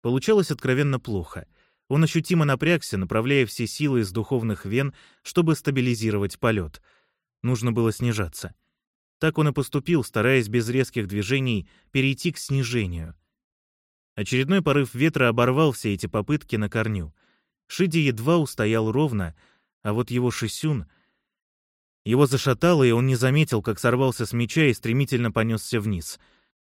Получалось откровенно плохо. Он ощутимо напрягся, направляя все силы из духовных вен, чтобы стабилизировать полет. Нужно было снижаться. Так он и поступил, стараясь без резких движений перейти к снижению. Очередной порыв ветра оборвал все эти попытки на корню. Шиди едва устоял ровно, а вот его Шисюн... Его зашатало, и он не заметил, как сорвался с меча и стремительно понесся вниз.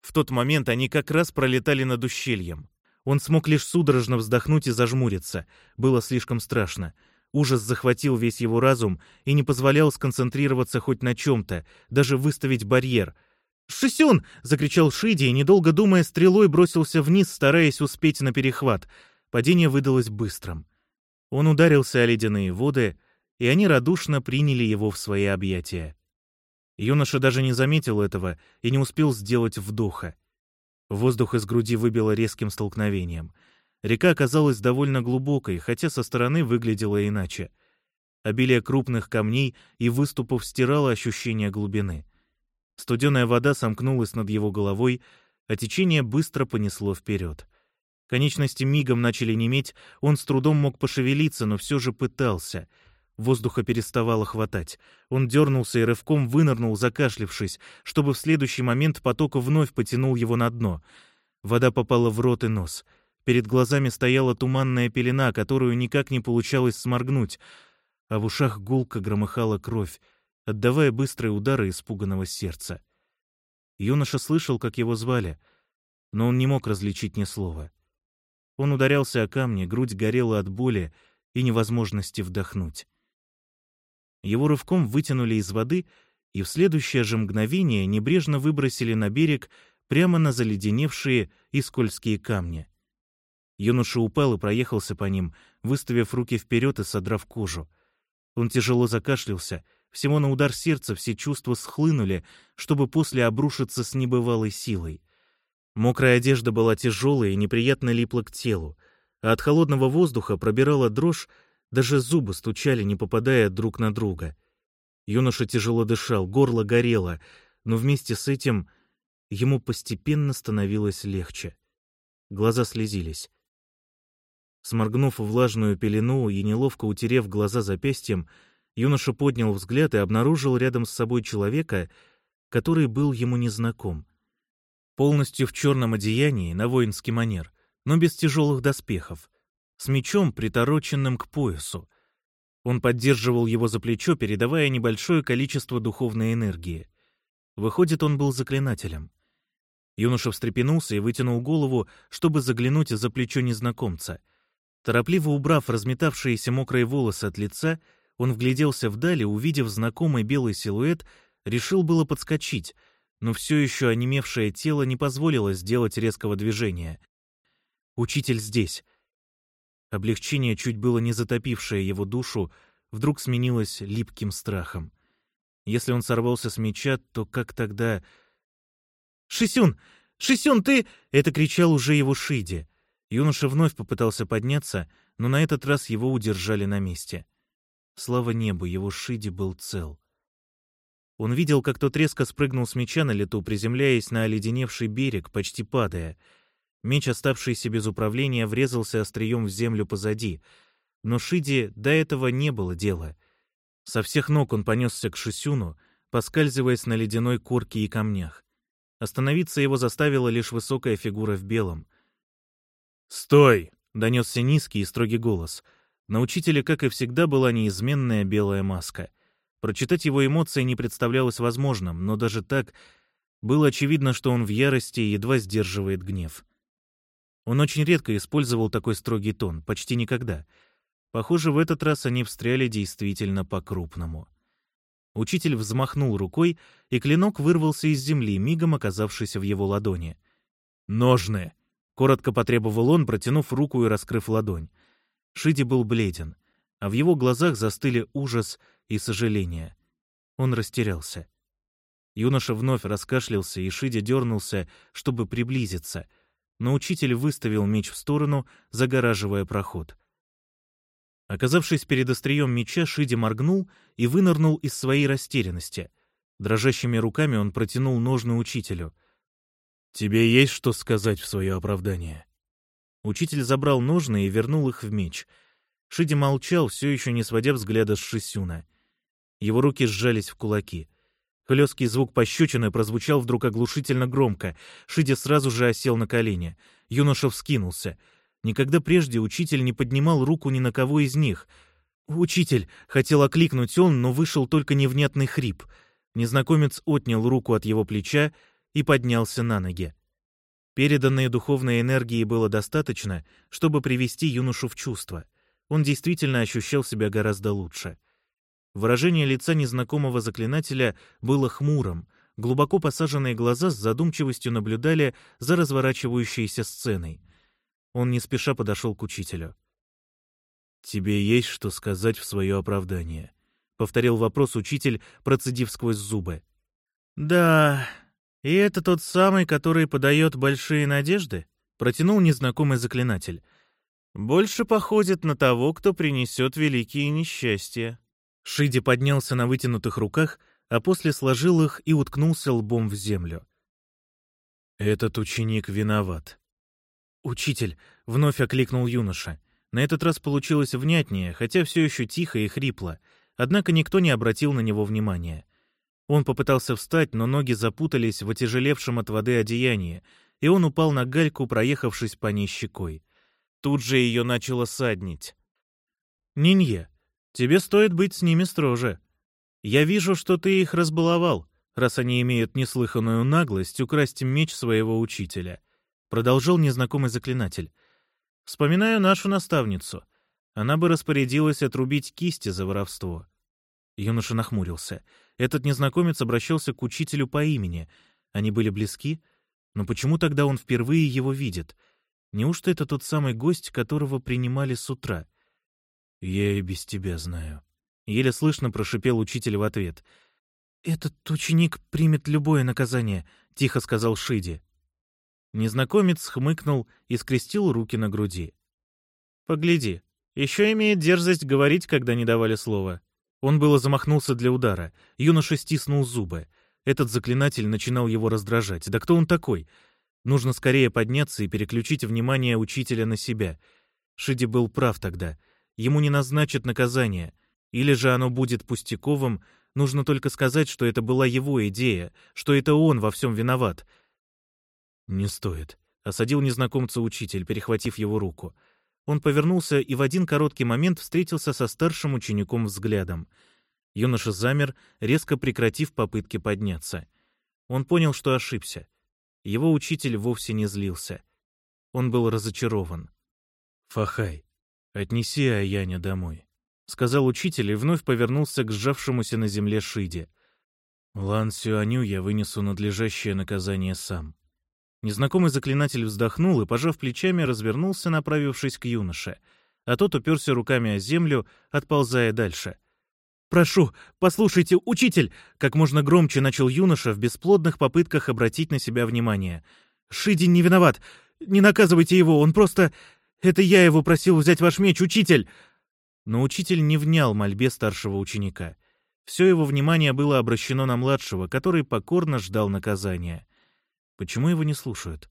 В тот момент они как раз пролетали над ущельем. Он смог лишь судорожно вздохнуть и зажмуриться. Было слишком страшно. Ужас захватил весь его разум и не позволял сконцентрироваться хоть на чем-то, даже выставить барьер. «Шисюн!» — закричал Шиди и, недолго думая, стрелой бросился вниз, стараясь успеть на перехват. Падение выдалось быстрым. Он ударился о ледяные воды, и они радушно приняли его в свои объятия. Юноша даже не заметил этого и не успел сделать вдоха. Воздух из груди выбило резким столкновением. Река оказалась довольно глубокой, хотя со стороны выглядела иначе. Обилие крупных камней и выступов стирало ощущение глубины. Студеная вода сомкнулась над его головой, а течение быстро понесло вперед. Конечности мигом начали неметь, он с трудом мог пошевелиться, но все же пытался — Воздуха переставало хватать. Он дернулся и рывком вынырнул, закашлившись, чтобы в следующий момент поток вновь потянул его на дно. Вода попала в рот и нос. Перед глазами стояла туманная пелена, которую никак не получалось сморгнуть, а в ушах гулко громыхала кровь, отдавая быстрые удары испуганного сердца. Юноша слышал, как его звали, но он не мог различить ни слова. Он ударялся о камни, грудь горела от боли и невозможности вдохнуть. Его рывком вытянули из воды и в следующее же мгновение небрежно выбросили на берег прямо на заледеневшие и скользкие камни. Юноша упал и проехался по ним, выставив руки вперед и содрав кожу. Он тяжело закашлялся, всего на удар сердца все чувства схлынули, чтобы после обрушиться с небывалой силой. Мокрая одежда была тяжелая и неприятно липла к телу, а от холодного воздуха пробирала дрожь, даже зубы стучали, не попадая друг на друга. Юноша тяжело дышал, горло горело, но вместе с этим ему постепенно становилось легче. Глаза слезились. Сморгнув влажную пелену и неловко утерев глаза запястьем, юноша поднял взгляд и обнаружил рядом с собой человека, который был ему незнаком. Полностью в черном одеянии, на воинский манер, но без тяжелых доспехов с мечом, притороченным к поясу. Он поддерживал его за плечо, передавая небольшое количество духовной энергии. Выходит, он был заклинателем. Юноша встрепенулся и вытянул голову, чтобы заглянуть за плечо незнакомца. Торопливо убрав разметавшиеся мокрые волосы от лица, он вгляделся вдали, увидев знакомый белый силуэт, решил было подскочить, но все еще онемевшее тело не позволило сделать резкого движения. «Учитель здесь», Облегчение, чуть было не затопившее его душу, вдруг сменилось липким страхом. Если он сорвался с меча, то как тогда... «Шисюн! Шисюн, ты...» — это кричал уже его Шиди. Юноша вновь попытался подняться, но на этот раз его удержали на месте. Слава небу, его Шиди был цел. Он видел, как тот резко спрыгнул с меча на лету, приземляясь на оледеневший берег, почти падая. Меч, оставшийся без управления, врезался острием в землю позади. Но Шиди до этого не было дела. Со всех ног он понесся к Шисюну, поскальзываясь на ледяной корке и камнях. Остановиться его заставила лишь высокая фигура в белом. «Стой!» — донесся низкий и строгий голос. На учителе, как и всегда, была неизменная белая маска. Прочитать его эмоции не представлялось возможным, но даже так было очевидно, что он в ярости и едва сдерживает гнев. Он очень редко использовал такой строгий тон, почти никогда — Похоже, в этот раз они встряли действительно по-крупному. Учитель взмахнул рукой, и клинок вырвался из земли, мигом оказавшись в его ладони. «Ножны!» — коротко потребовал он, протянув руку и раскрыв ладонь. Шиди был бледен, а в его глазах застыли ужас и сожаление. Он растерялся. Юноша вновь раскашлялся, и Шиди дернулся, чтобы приблизиться, но учитель выставил меч в сторону, загораживая проход — Оказавшись перед острием меча, Шиди моргнул и вынырнул из своей растерянности. Дрожащими руками он протянул ножны учителю. «Тебе есть что сказать в свое оправдание?» Учитель забрал ножны и вернул их в меч. Шиди молчал, все еще не сводя взгляда с Шисюна. Его руки сжались в кулаки. Хлесткий звук пощечины прозвучал вдруг оглушительно громко. Шиди сразу же осел на колени. Юноша вскинулся — Никогда прежде учитель не поднимал руку ни на кого из них. «Учитель!» — хотел окликнуть он, но вышел только невнятный хрип. Незнакомец отнял руку от его плеча и поднялся на ноги. Переданной духовной энергии было достаточно, чтобы привести юношу в чувство. Он действительно ощущал себя гораздо лучше. Выражение лица незнакомого заклинателя было хмурым, глубоко посаженные глаза с задумчивостью наблюдали за разворачивающейся сценой — он не спеша подошел к учителю. «Тебе есть что сказать в свое оправдание?» — повторил вопрос учитель, процедив сквозь зубы. «Да, и это тот самый, который подает большие надежды?» — протянул незнакомый заклинатель. «Больше походит на того, кто принесет великие несчастья». Шиди поднялся на вытянутых руках, а после сложил их и уткнулся лбом в землю. «Этот ученик виноват», «Учитель!» — вновь окликнул юноша. На этот раз получилось внятнее, хотя все еще тихо и хрипло. Однако никто не обратил на него внимания. Он попытался встать, но ноги запутались в отяжелевшем от воды одеянии, и он упал на гальку, проехавшись по ней щекой. Тут же ее начало саднить. «Нинье, тебе стоит быть с ними строже. Я вижу, что ты их разбаловал, раз они имеют неслыханную наглость украсть меч своего учителя. Продолжил незнакомый заклинатель. «Вспоминаю нашу наставницу. Она бы распорядилась отрубить кисти за воровство». Юноша нахмурился. Этот незнакомец обращался к учителю по имени. Они были близки? Но почему тогда он впервые его видит? Неужто это тот самый гость, которого принимали с утра? «Я и без тебя знаю». Еле слышно прошипел учитель в ответ. «Этот ученик примет любое наказание», — тихо сказал Шиди. Незнакомец хмыкнул и скрестил руки на груди. «Погляди, еще имеет дерзость говорить, когда не давали слова». Он было замахнулся для удара. Юноша стиснул зубы. Этот заклинатель начинал его раздражать. Да кто он такой? Нужно скорее подняться и переключить внимание учителя на себя. Шиди был прав тогда. Ему не назначат наказание. Или же оно будет пустяковым, нужно только сказать, что это была его идея, что это он во всем виноват — «Не стоит», — осадил незнакомца учитель, перехватив его руку. Он повернулся и в один короткий момент встретился со старшим учеником взглядом. Юноша замер, резко прекратив попытки подняться. Он понял, что ошибся. Его учитель вовсе не злился. Он был разочарован. «Фахай, отнеси Аяня домой», — сказал учитель и вновь повернулся к сжавшемуся на земле Шиде. «Лан Сюаню я вынесу надлежащее наказание сам». Незнакомый заклинатель вздохнул и, пожав плечами, развернулся, направившись к юноше, а тот уперся руками о землю, отползая дальше. прошу, послушайте, учитель!» Как можно громче начал юноша в бесплодных попытках обратить на себя внимание. «Шидин не виноват. Не наказывайте его, он просто... Это я его просил взять ваш меч, учитель!» Но учитель не внял мольбе старшего ученика. Все его внимание было обращено на младшего, который покорно ждал наказания. Почему его не слушают?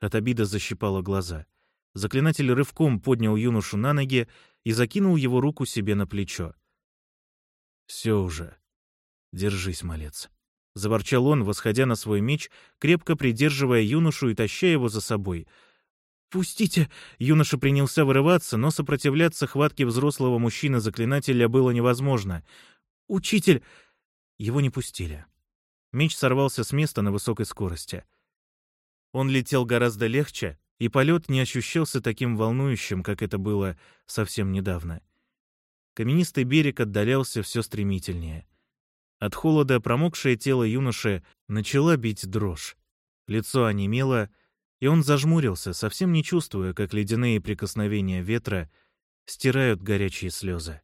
От обида защипало глаза. Заклинатель рывком поднял юношу на ноги и закинул его руку себе на плечо. «Все уже. Держись, малец», — заворчал он, восходя на свой меч, крепко придерживая юношу и таща его за собой. «Пустите!» — юноша принялся вырываться, но сопротивляться хватке взрослого мужчины-заклинателя было невозможно. «Учитель!» Его не пустили. Меч сорвался с места на высокой скорости. Он летел гораздо легче, и полет не ощущался таким волнующим, как это было совсем недавно. Каменистый берег отдалялся все стремительнее. От холода промокшее тело юноши начала бить дрожь. Лицо онемело, и он зажмурился, совсем не чувствуя, как ледяные прикосновения ветра стирают горячие слезы.